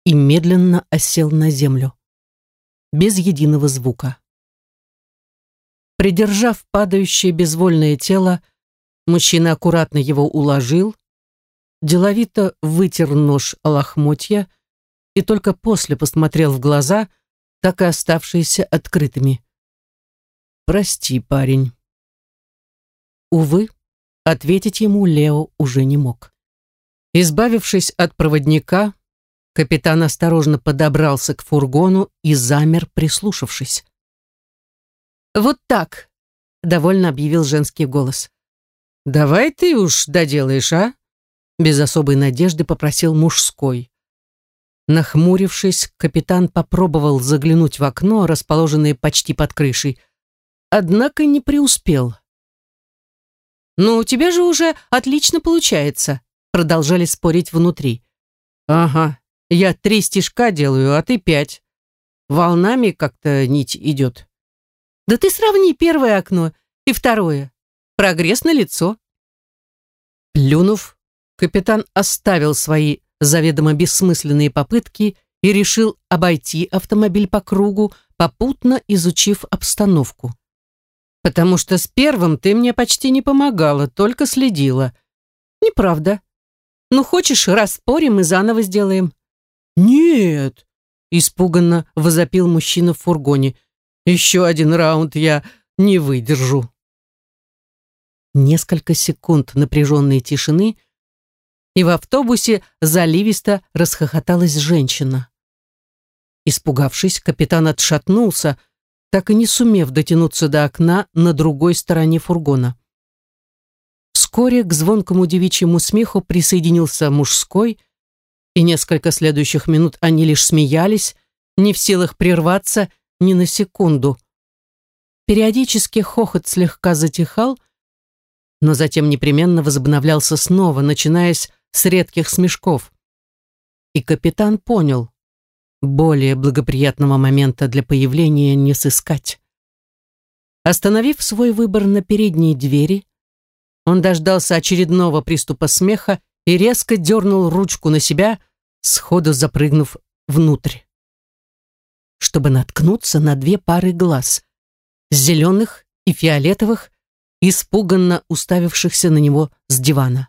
B: и медленно осел на землю, без единого звука. Придержав падающее безвольное тело, мужчина аккуратно его уложил, деловито вытер нож о лохмотья и только после посмотрел в глаза, так и оставшиеся открытыми. «Прости, парень». Увы, ответить ему Лео уже не мог. Избавившись от проводника, капитан осторожно подобрался к фургону и замер, прислушавшись. «Вот так», — довольно объявил женский голос. «Давай ты уж доделаешь, а?» Без особой надежды попросил мужской. Нахмурившись, капитан попробовал заглянуть в окно, расположенное почти под крышей, однако не преуспел. «Ну, у тебя же уже отлично получается», — продолжали спорить внутри. «Ага, я три стежка делаю, а ты пять. Волнами как-то нить идет». Да ты сравни первое окно и второе. Прогресс на лицо. Плюнув, капитан оставил свои заведомо бессмысленные попытки и решил обойти автомобиль по кругу, попутно изучив обстановку. «Потому что с первым ты мне почти не помогала, только следила». «Неправда. Ну, хочешь, распорим и заново сделаем?» «Нет!» — испуганно возопил мужчина в фургоне. Еще один раунд я не выдержу. Несколько секунд напряженной тишины, и в автобусе заливисто расхохоталась женщина. Испугавшись, капитан отшатнулся, так и не сумев дотянуться до окна на другой стороне фургона. Вскоре к звонкому девичьему смеху присоединился мужской, и несколько следующих минут они лишь смеялись, не в силах прерваться ни на секунду. Периодически хохот слегка затихал, но затем непременно возобновлялся снова, начинаясь с редких смешков. И капитан понял, более благоприятного момента для появления не сыскать. Остановив свой выбор на передней двери, он дождался очередного приступа смеха и резко дернул ручку на себя, сходу запрыгнув внутрь чтобы наткнуться на две пары глаз, зеленых и фиолетовых, испуганно уставившихся на него с дивана.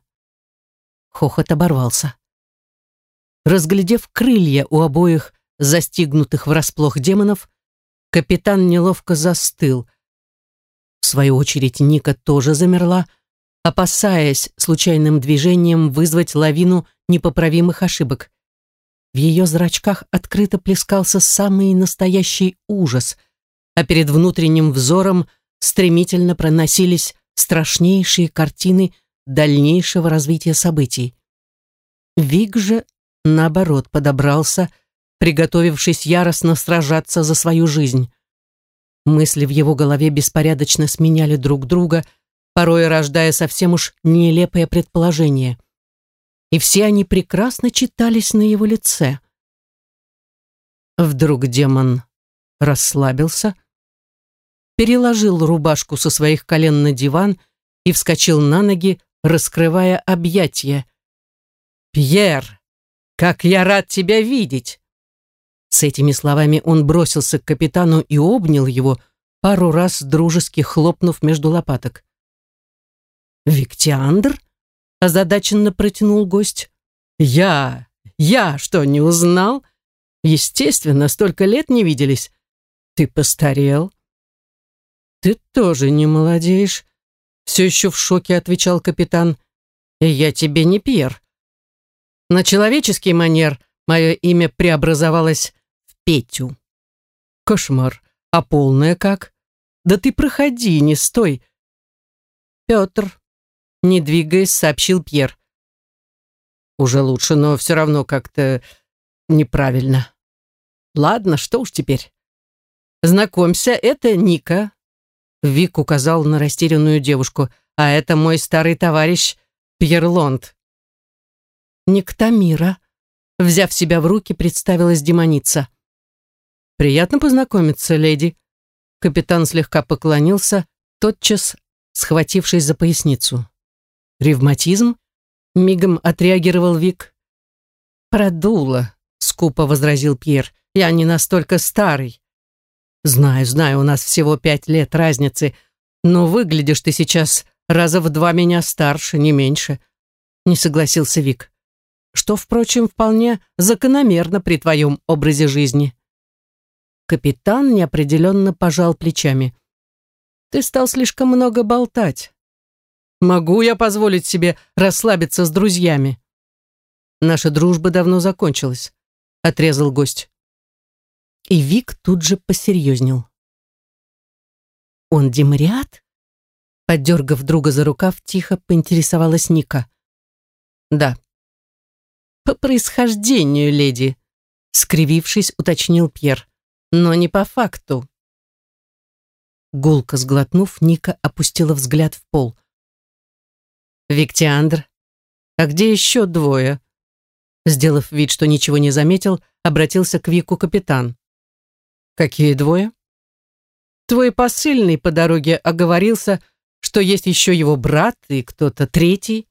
B: Хохот оборвался. Разглядев крылья у обоих застигнутых врасплох демонов, капитан неловко застыл. В свою очередь Ника тоже замерла, опасаясь случайным движением вызвать лавину непоправимых ошибок. В ее зрачках открыто плескался самый настоящий ужас, а перед внутренним взором стремительно проносились страшнейшие картины дальнейшего развития событий. Вик же, наоборот, подобрался, приготовившись яростно сражаться за свою жизнь. Мысли в его голове беспорядочно сменяли друг друга, порой рождая совсем уж нелепое предположение — и все они прекрасно читались на его лице. Вдруг демон расслабился, переложил рубашку со своих колен на диван и вскочил на ноги, раскрывая объятия. «Пьер, как я рад тебя видеть!» С этими словами он бросился к капитану и обнял его,
A: пару раз дружески хлопнув между лопаток. «Виктиандр?» — озадаченно протянул гость. «Я? Я что, не узнал? Естественно, столько лет не виделись. Ты постарел». «Ты тоже не молодеешь», — все еще в шоке отвечал капитан. «И я тебе не Пьер». На человеческий манер мое имя преобразовалось Петю. Кошмар. А полное как? Да ты проходи, не стой. Петр, не двигаясь, сообщил Пьер. Уже лучше, но все равно как-то неправильно. Ладно, что уж теперь. Знакомься, это Ника. Вик указал на растерянную девушку. А это мой старый товарищ Пьер Лонд. Никтамира. Взяв себя в руки, представилась демоница. «Приятно познакомиться, леди». Капитан слегка поклонился, тотчас схватившись за поясницу. «Ревматизм?» — мигом отреагировал Вик. «Продуло», — скупо возразил Пьер. «Я не настолько старый». «Знаю, знаю, у нас всего пять лет разницы, но выглядишь ты сейчас раза в два меня старше, не меньше», — не согласился Вик. «Что, впрочем, вполне закономерно при твоем образе жизни». Капитан неопределенно пожал плечами. «Ты стал слишком много болтать. Могу я позволить себе расслабиться с друзьями?» «Наша дружба давно закончилась», — отрезал гость. И Вик тут же посерьезнел. «Он демариат?» Поддергав друга за рукав, тихо поинтересовалась Ника. «Да». «По происхождению, леди», — скривившись, уточнил Пьер. «Но не по факту». Гулко сглотнув, Ника опустила взгляд в пол. «Виктиандр, а где еще двое?» Сделав вид, что ничего не заметил, обратился к Вику капитан. «Какие двое?» «Твой посыльный по дороге оговорился, что есть еще его брат и кто-то третий?»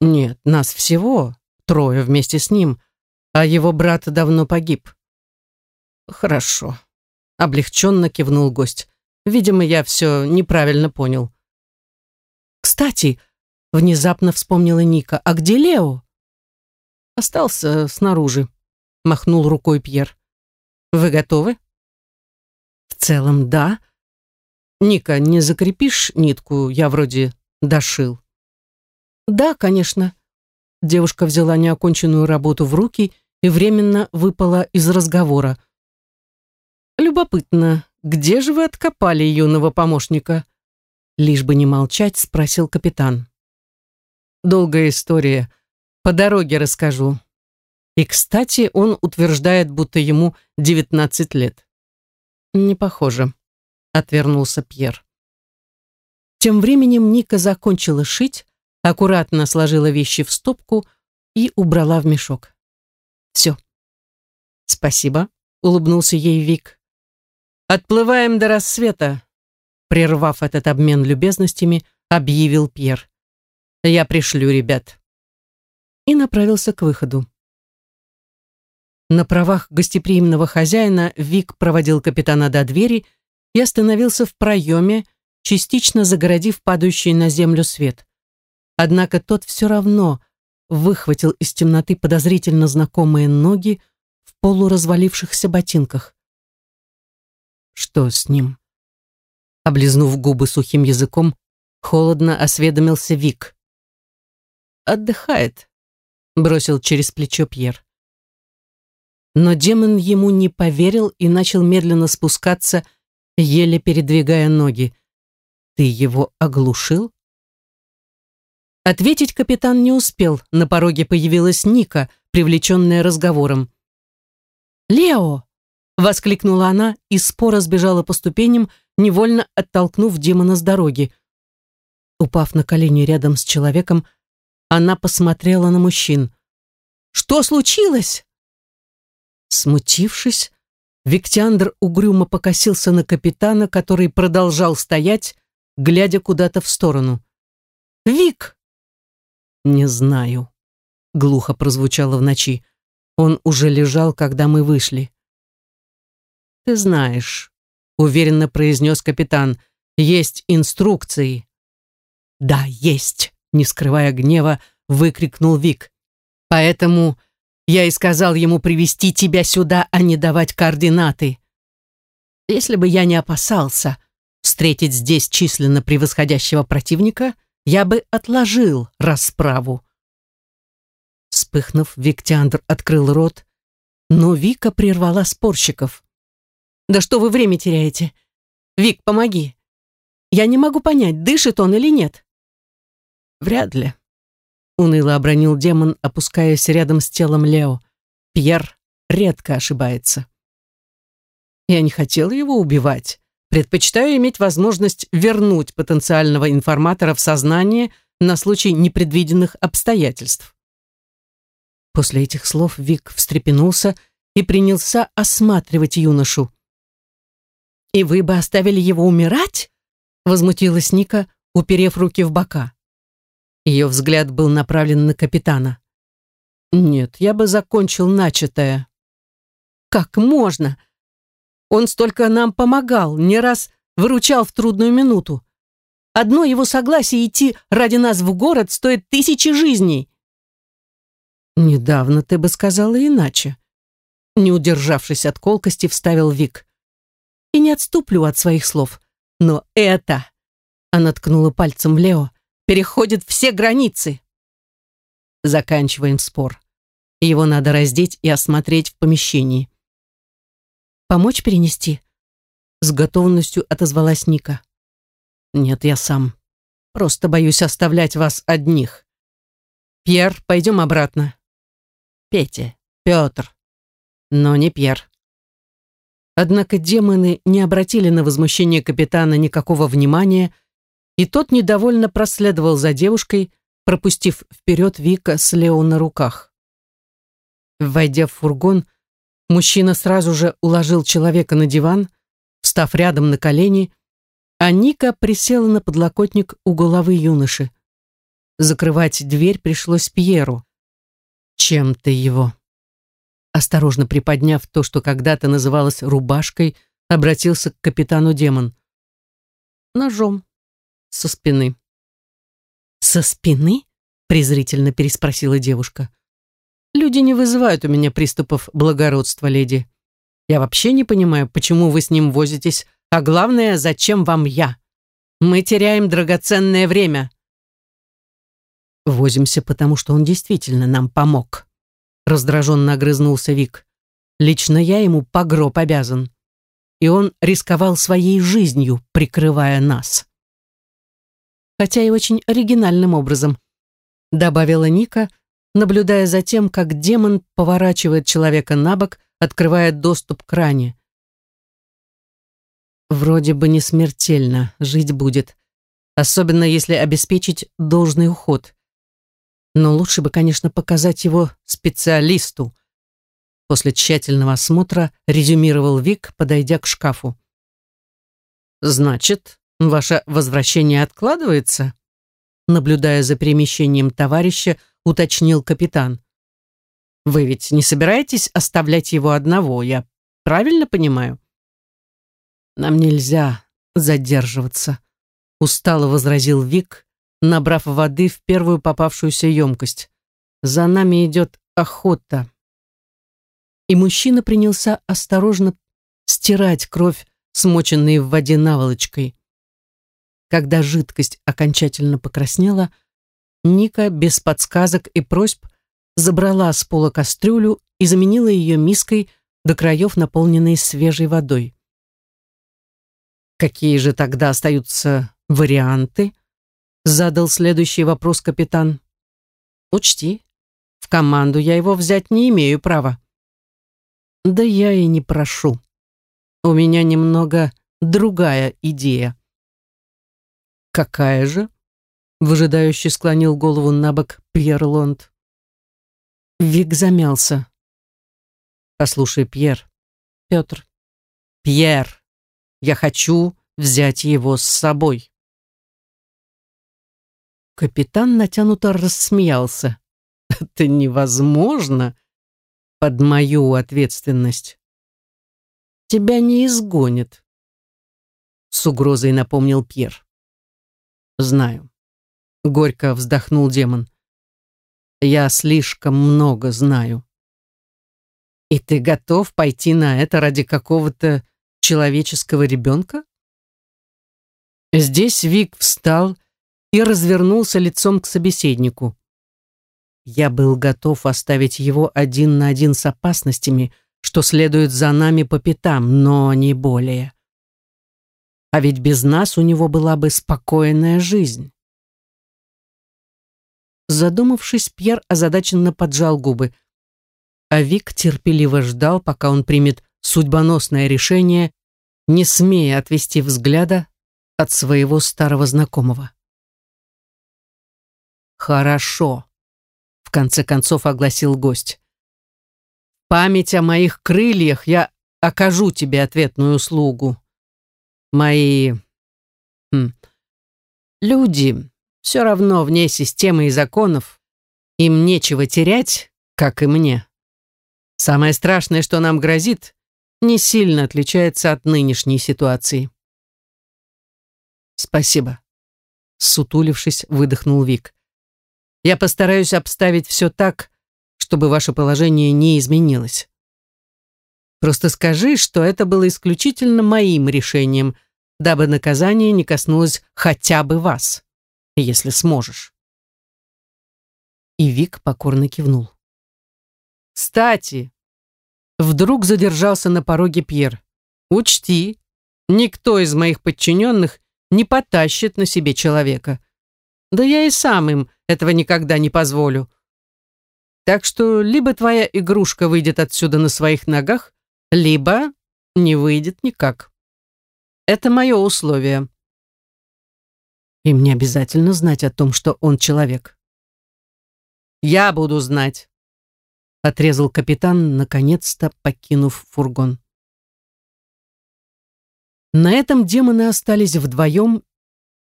A: «Нет, нас всего, трое вместе с ним, а его брат давно погиб». «Хорошо», — облегченно кивнул гость. «Видимо, я все неправильно понял». «Кстати», — внезапно вспомнила Ника, «а где Лео?» «Остался снаружи», — махнул рукой Пьер. Вы готовы? В целом, да. Ника, не закрепишь нитку? Я вроде дошил. Да, конечно. Девушка взяла неоконченную работу в руки и временно выпала из разговора. Любопытно, где же вы откопали юного помощника? Лишь бы не молчать, спросил капитан. Долгая история. По дороге расскажу. И, кстати, он утверждает, будто ему 19 лет. Не похоже, отвернулся Пьер. Тем временем Ника закончила шить, аккуратно сложила вещи в стопку и убрала в мешок. Все. Спасибо, улыбнулся ей Вик. Отплываем до рассвета, прервав этот обмен любезностями, объявил Пьер. Я пришлю ребят. И направился к выходу. На правах гостеприимного хозяина Вик проводил капитана до двери и остановился в проеме, частично загородив падающий на землю свет. Однако тот все равно выхватил из темноты подозрительно знакомые ноги в полуразвалившихся ботинках. Что с ним? Облизнув губы сухим языком, холодно осведомился Вик. «Отдыхает», — бросил через плечо Пьер. Но демон ему не поверил и начал медленно спускаться, еле передвигая ноги. «Ты его оглушил?» Ответить капитан не успел. На пороге появилась Ника, привлеченная разговором. «Лео!» — воскликнула она и споро сбежала по ступеням, невольно оттолкнув демона с дороги. Упав на колени рядом с человеком, она посмотрела на мужчин. «Что случилось?» Смутившись, Виктиандр угрюмо покосился на капитана, который продолжал стоять, глядя куда-то в сторону. «Вик!» «Не знаю», — глухо прозвучало в ночи. «Он уже лежал, когда мы вышли». «Ты знаешь», уверенно произнес капитан. «Есть инструкции». «Да, есть», — не скрывая гнева, выкрикнул Вик. «Поэтому я и сказал ему привести тебя сюда, а не давать координаты. Если бы я не опасался встретить здесь численно превосходящего противника, я бы отложил расправу». Вспыхнув, Виктиандр открыл рот, но Вика прервала спорщиков. «Да что вы время теряете? Вик, помоги. Я не могу понять, дышит он или нет». «Вряд ли», — уныло обронил демон, опускаясь рядом с телом Лео. «Пьер редко ошибается». «Я не хотел его убивать. Предпочитаю иметь возможность вернуть потенциального информатора в сознание на случай непредвиденных обстоятельств». После этих слов Вик встрепенулся и принялся осматривать юношу. «И вы бы оставили его умирать?» возмутилась Ника, уперев руки в бока. Ее взгляд был направлен на капитана. «Нет, я бы закончил начатое». «Как можно? Он столько нам помогал, не раз выручал в трудную минуту. Одно его согласие идти ради нас в город стоит тысячи жизней. «Недавно ты бы сказала иначе», — не удержавшись от колкости, вставил Вик. «И не отступлю от своих слов. Но это...» — она ткнула пальцем в Лео. «Переходит все границы». Заканчиваем спор. Его надо раздеть и осмотреть в помещении. «Помочь перенести?» С готовностью отозвалась Ника. «Нет, я сам. Просто боюсь оставлять вас одних. Пьер, пойдем обратно. Петя, Петр, но не Пьер. Однако демоны не обратили на возмущение капитана никакого внимания, и тот недовольно проследовал за девушкой, пропустив вперед Вика с Лео на руках. Войдя в фургон, мужчина сразу же уложил человека на диван, встав рядом на колени, а Ника присела на подлокотник у головы юноши. Закрывать дверь пришлось Пьеру. Чем ты его? Осторожно приподняв то, что когда-то называлось рубашкой, обратился к капитану демон. Ножом. Со спины. Со спины? презрительно переспросила девушка. Люди не вызывают у меня приступов благородства, леди. Я вообще не понимаю, почему вы с ним возитесь, а главное, зачем вам я? Мы теряем драгоценное время. Возимся, потому что он действительно нам помог. Раздраженно огрызнулся Вик. Лично я ему по гроб обязан. И он рисковал своей жизнью, прикрывая нас. Хотя и очень оригинальным образом, добавила Ника, наблюдая за тем, как демон поворачивает человека на бок, открывая доступ к ране. Вроде бы не смертельно, жить будет, особенно если обеспечить должный уход. Но лучше бы, конечно, показать его специалисту. После тщательного осмотра резюмировал Вик, подойдя к шкафу. «Значит, ваше возвращение откладывается?» Наблюдая за перемещением товарища, уточнил капитан. «Вы ведь не собираетесь оставлять его одного, я правильно понимаю?» «Нам нельзя задерживаться», — устало возразил Вик, набрав воды в первую попавшуюся емкость. «За нами идет охота». И мужчина принялся осторожно стирать кровь, смоченной в воде наволочкой. Когда жидкость окончательно покраснела, Ника без подсказок и просьб забрала с пола кастрюлю и заменила ее миской до краев, наполненной свежей водой. Какие же тогда остаются варианты? Задал следующий вопрос капитан. Учти, в команду я его взять не имею права. Да я и не прошу. У меня немного другая идея. Какая же? Выжидающе склонил голову на бок Пьер Лонд. Вик замялся. Послушай, Пьер. Петр. Пьер, я хочу взять его с собой. Капитан натянуто рассмеялся. «Это невозможно под мою ответственность. Тебя не изгонят.
B: с угрозой напомнил Пьер. Знаю. Горько вздохнул демон. Я слишком много знаю. И ты готов пойти на это ради какого-то человеческого ребенка? Здесь Вик встал и развернулся лицом к собеседнику. Я был готов оставить его один на один с опасностями, что следует за нами по пятам, но не более. А ведь без нас у него была бы спокойная жизнь. Задумавшись, Пьер озадаченно поджал губы, а Вик терпеливо ждал, пока он примет судьбоносное решение, не смея отвести взгляда от своего старого знакомого. «Хорошо», — в конце концов огласил гость. «Память о моих крыльях я окажу тебе ответную услугу. Мои... Хм, люди все равно вне системы и законов. Им нечего терять, как и мне. Самое страшное, что нам грозит, не сильно отличается от нынешней ситуации. Спасибо. Сутулившись, выдохнул Вик. Я постараюсь обставить все так, чтобы ваше положение не изменилось. Просто скажи, что это было исключительно моим решением, дабы наказание не коснулось хотя бы вас, если сможешь. И Вик покорно кивнул. Кстати, вдруг задержался на пороге Пьер. Учти, никто из моих подчиненных не потащит на себе человека. Да я и сам им этого никогда не позволю. Так что либо твоя игрушка выйдет отсюда на своих ногах, либо не выйдет никак. Это мое условие. И мне обязательно знать о том, что он человек. Я буду знать, отрезал капитан, наконец-то покинув фургон. На этом демоны остались вдвоем,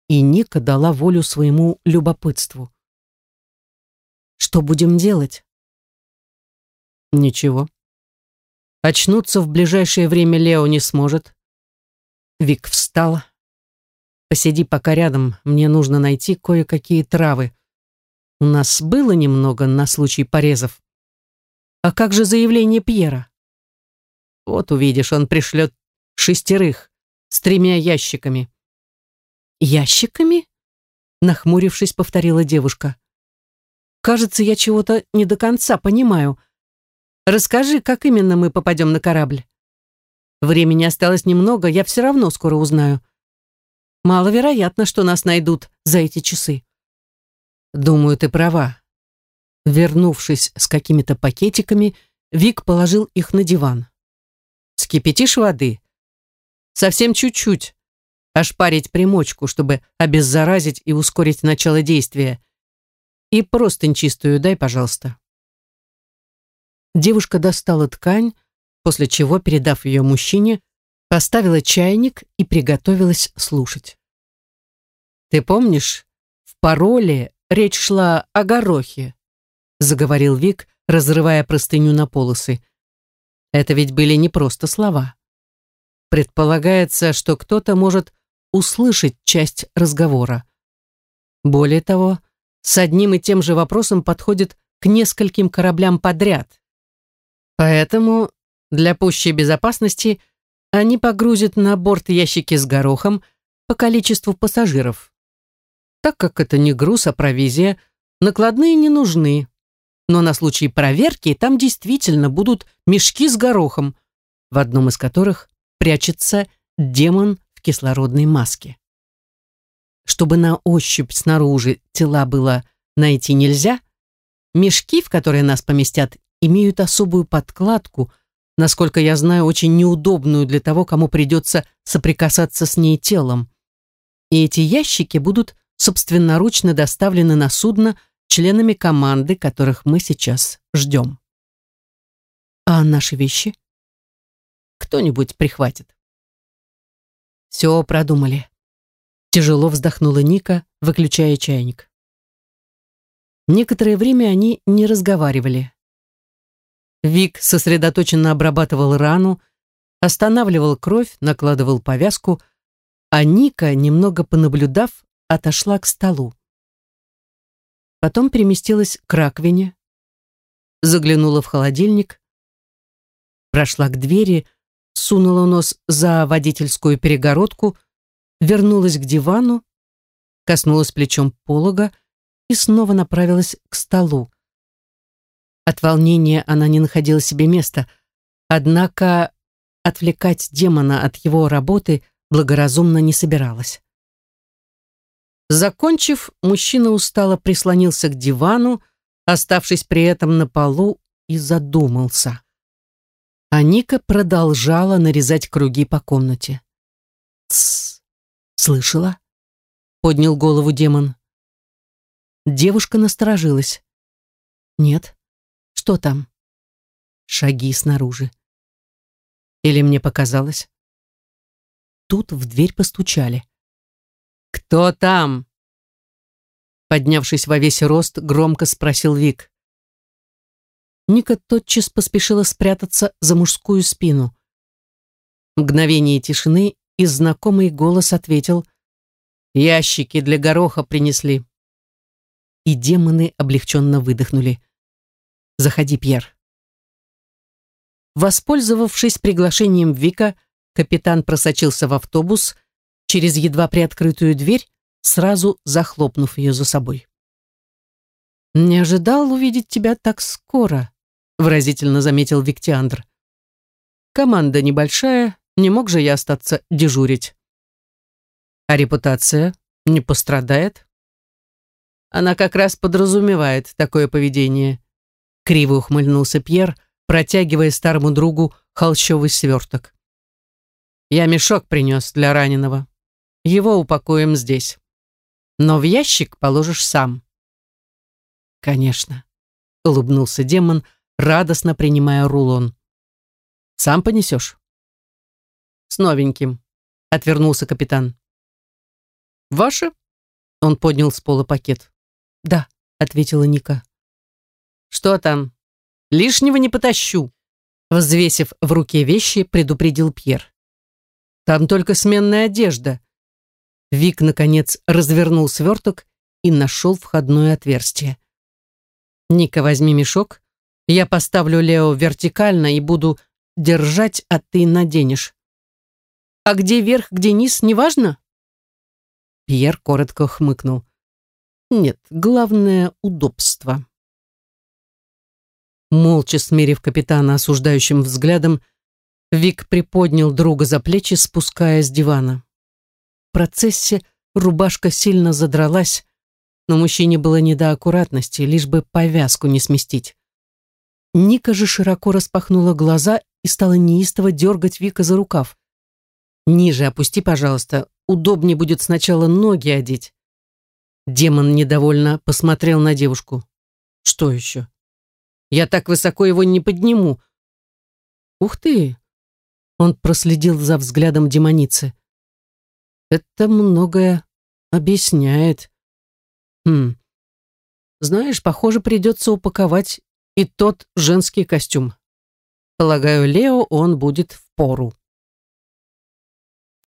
B: и Ника дала волю своему любопытству. «Что будем делать?» «Ничего. Очнуться в ближайшее время Лео не сможет». Вик встал. «Посиди пока рядом, мне нужно найти кое-какие травы. У нас было немного на случай порезов. А как же заявление Пьера?» «Вот увидишь, он пришлет шестерых с тремя ящиками. «Ящиками?» Нахмурившись, повторила девушка. «Кажется, я чего-то не до конца понимаю. Расскажи, как именно мы попадем на корабль? Времени осталось немного, я все равно скоро узнаю. Маловероятно, что нас найдут за эти часы». «Думаю, ты права». Вернувшись с какими-то пакетиками, Вик положил их на диван. «Скипятишь воды?» Совсем чуть-чуть. Ошпарить примочку, чтобы обеззаразить и ускорить начало действия. И простынь чистую дай, пожалуйста. Девушка достала ткань, после чего, передав ее мужчине, поставила чайник и приготовилась слушать. «Ты помнишь, в пароле речь шла о горохе?» заговорил Вик, разрывая простыню на полосы. Это ведь были не просто слова. Предполагается, что кто-то может услышать часть разговора. Более того, с одним и тем же вопросом подходит к нескольким кораблям подряд. Поэтому для пущей безопасности они погрузят на борт ящики с горохом по количеству пассажиров. Так как это не груз, а провизия, накладные не нужны. Но на случай проверки там действительно будут мешки с горохом, в одном из которых прячется демон в кислородной маске. Чтобы на ощупь снаружи тела было найти нельзя, мешки, в которые нас поместят, имеют особую подкладку, насколько я знаю, очень неудобную для того, кому придется соприкасаться с ней телом. И эти ящики будут собственноручно доставлены на судно членами команды, которых мы сейчас ждем. А наши вещи? кто-нибудь прихватит. Все продумали. Тяжело вздохнула Ника, выключая чайник. Некоторое время они не разговаривали. Вик сосредоточенно обрабатывал рану, останавливал кровь, накладывал повязку,
A: а Ника, немного понаблюдав, отошла к столу. Потом переместилась к раковине, заглянула в холодильник, прошла к двери, сунула нос за водительскую перегородку, вернулась к дивану, коснулась плечом полога и снова направилась к столу. От волнения она не находила себе места, однако отвлекать демона от его работы благоразумно не собиралась. Закончив, мужчина устало прислонился к дивану, оставшись при этом на полу, и задумался. А Ника продолжала нарезать круги по комнате. «Тссс! Слышала?» — поднял голову демон. Девушка насторожилась. «Нет. Что там?» Шаги снаружи. Или мне показалось? Тут в дверь постучали. «Кто там?» Поднявшись во весь рост, громко спросил Вик. Ника тотчас поспешила спрятаться за мужскую спину. Мгновение тишины, и знакомый голос ответил «Ящики для гороха принесли». И демоны облегченно выдохнули. «Заходи, Пьер». Воспользовавшись приглашением Вика, капитан просочился в автобус через едва приоткрытую дверь, сразу захлопнув ее за собой. «Не ожидал увидеть тебя так скоро», выразительно заметил Виктиандр. «Команда небольшая, не мог же я остаться дежурить». «А репутация не пострадает?» «Она как раз подразумевает такое поведение», криво ухмыльнулся Пьер, протягивая старому другу холщовый сверток. «Я мешок принес для раненого. Его упакуем здесь. Но в ящик положишь сам». «Конечно», — улыбнулся демон, радостно принимая рулон. «Сам понесешь?» «С новеньким», — отвернулся капитан. «Ваше?» — он поднял с пола пакет. «Да», — ответила Ника. «Что там?» Лишнего не потащу. Взвесив в руке вещи, предупредил Пьер. Там только сменная одежда. Вик, наконец, развернул сверток и нашел входное отверстие. «Ника, возьми мешок. Я поставлю Лео вертикально и буду держать, а ты наденешь». «А где верх, где низ, неважно?» Пьер коротко хмыкнул. «Нет, главное — удобство». Молча смерив капитана осуждающим взглядом, Вик приподнял друга за плечи, спуская с дивана. В процессе рубашка сильно задралась, но мужчине было не до аккуратности, лишь бы повязку не сместить. Ника же широко распахнула глаза и стала неистово дергать Вика за рукав. «Ниже опусти, пожалуйста, удобнее будет сначала ноги одеть». Демон недовольно посмотрел на девушку. «Что еще?» Я так высоко его не подниму. Ух ты! Он проследил за взглядом демоницы. Это многое объясняет. Хм. Знаешь, похоже, придется упаковать и тот женский костюм. Полагаю, Лео он будет в пору.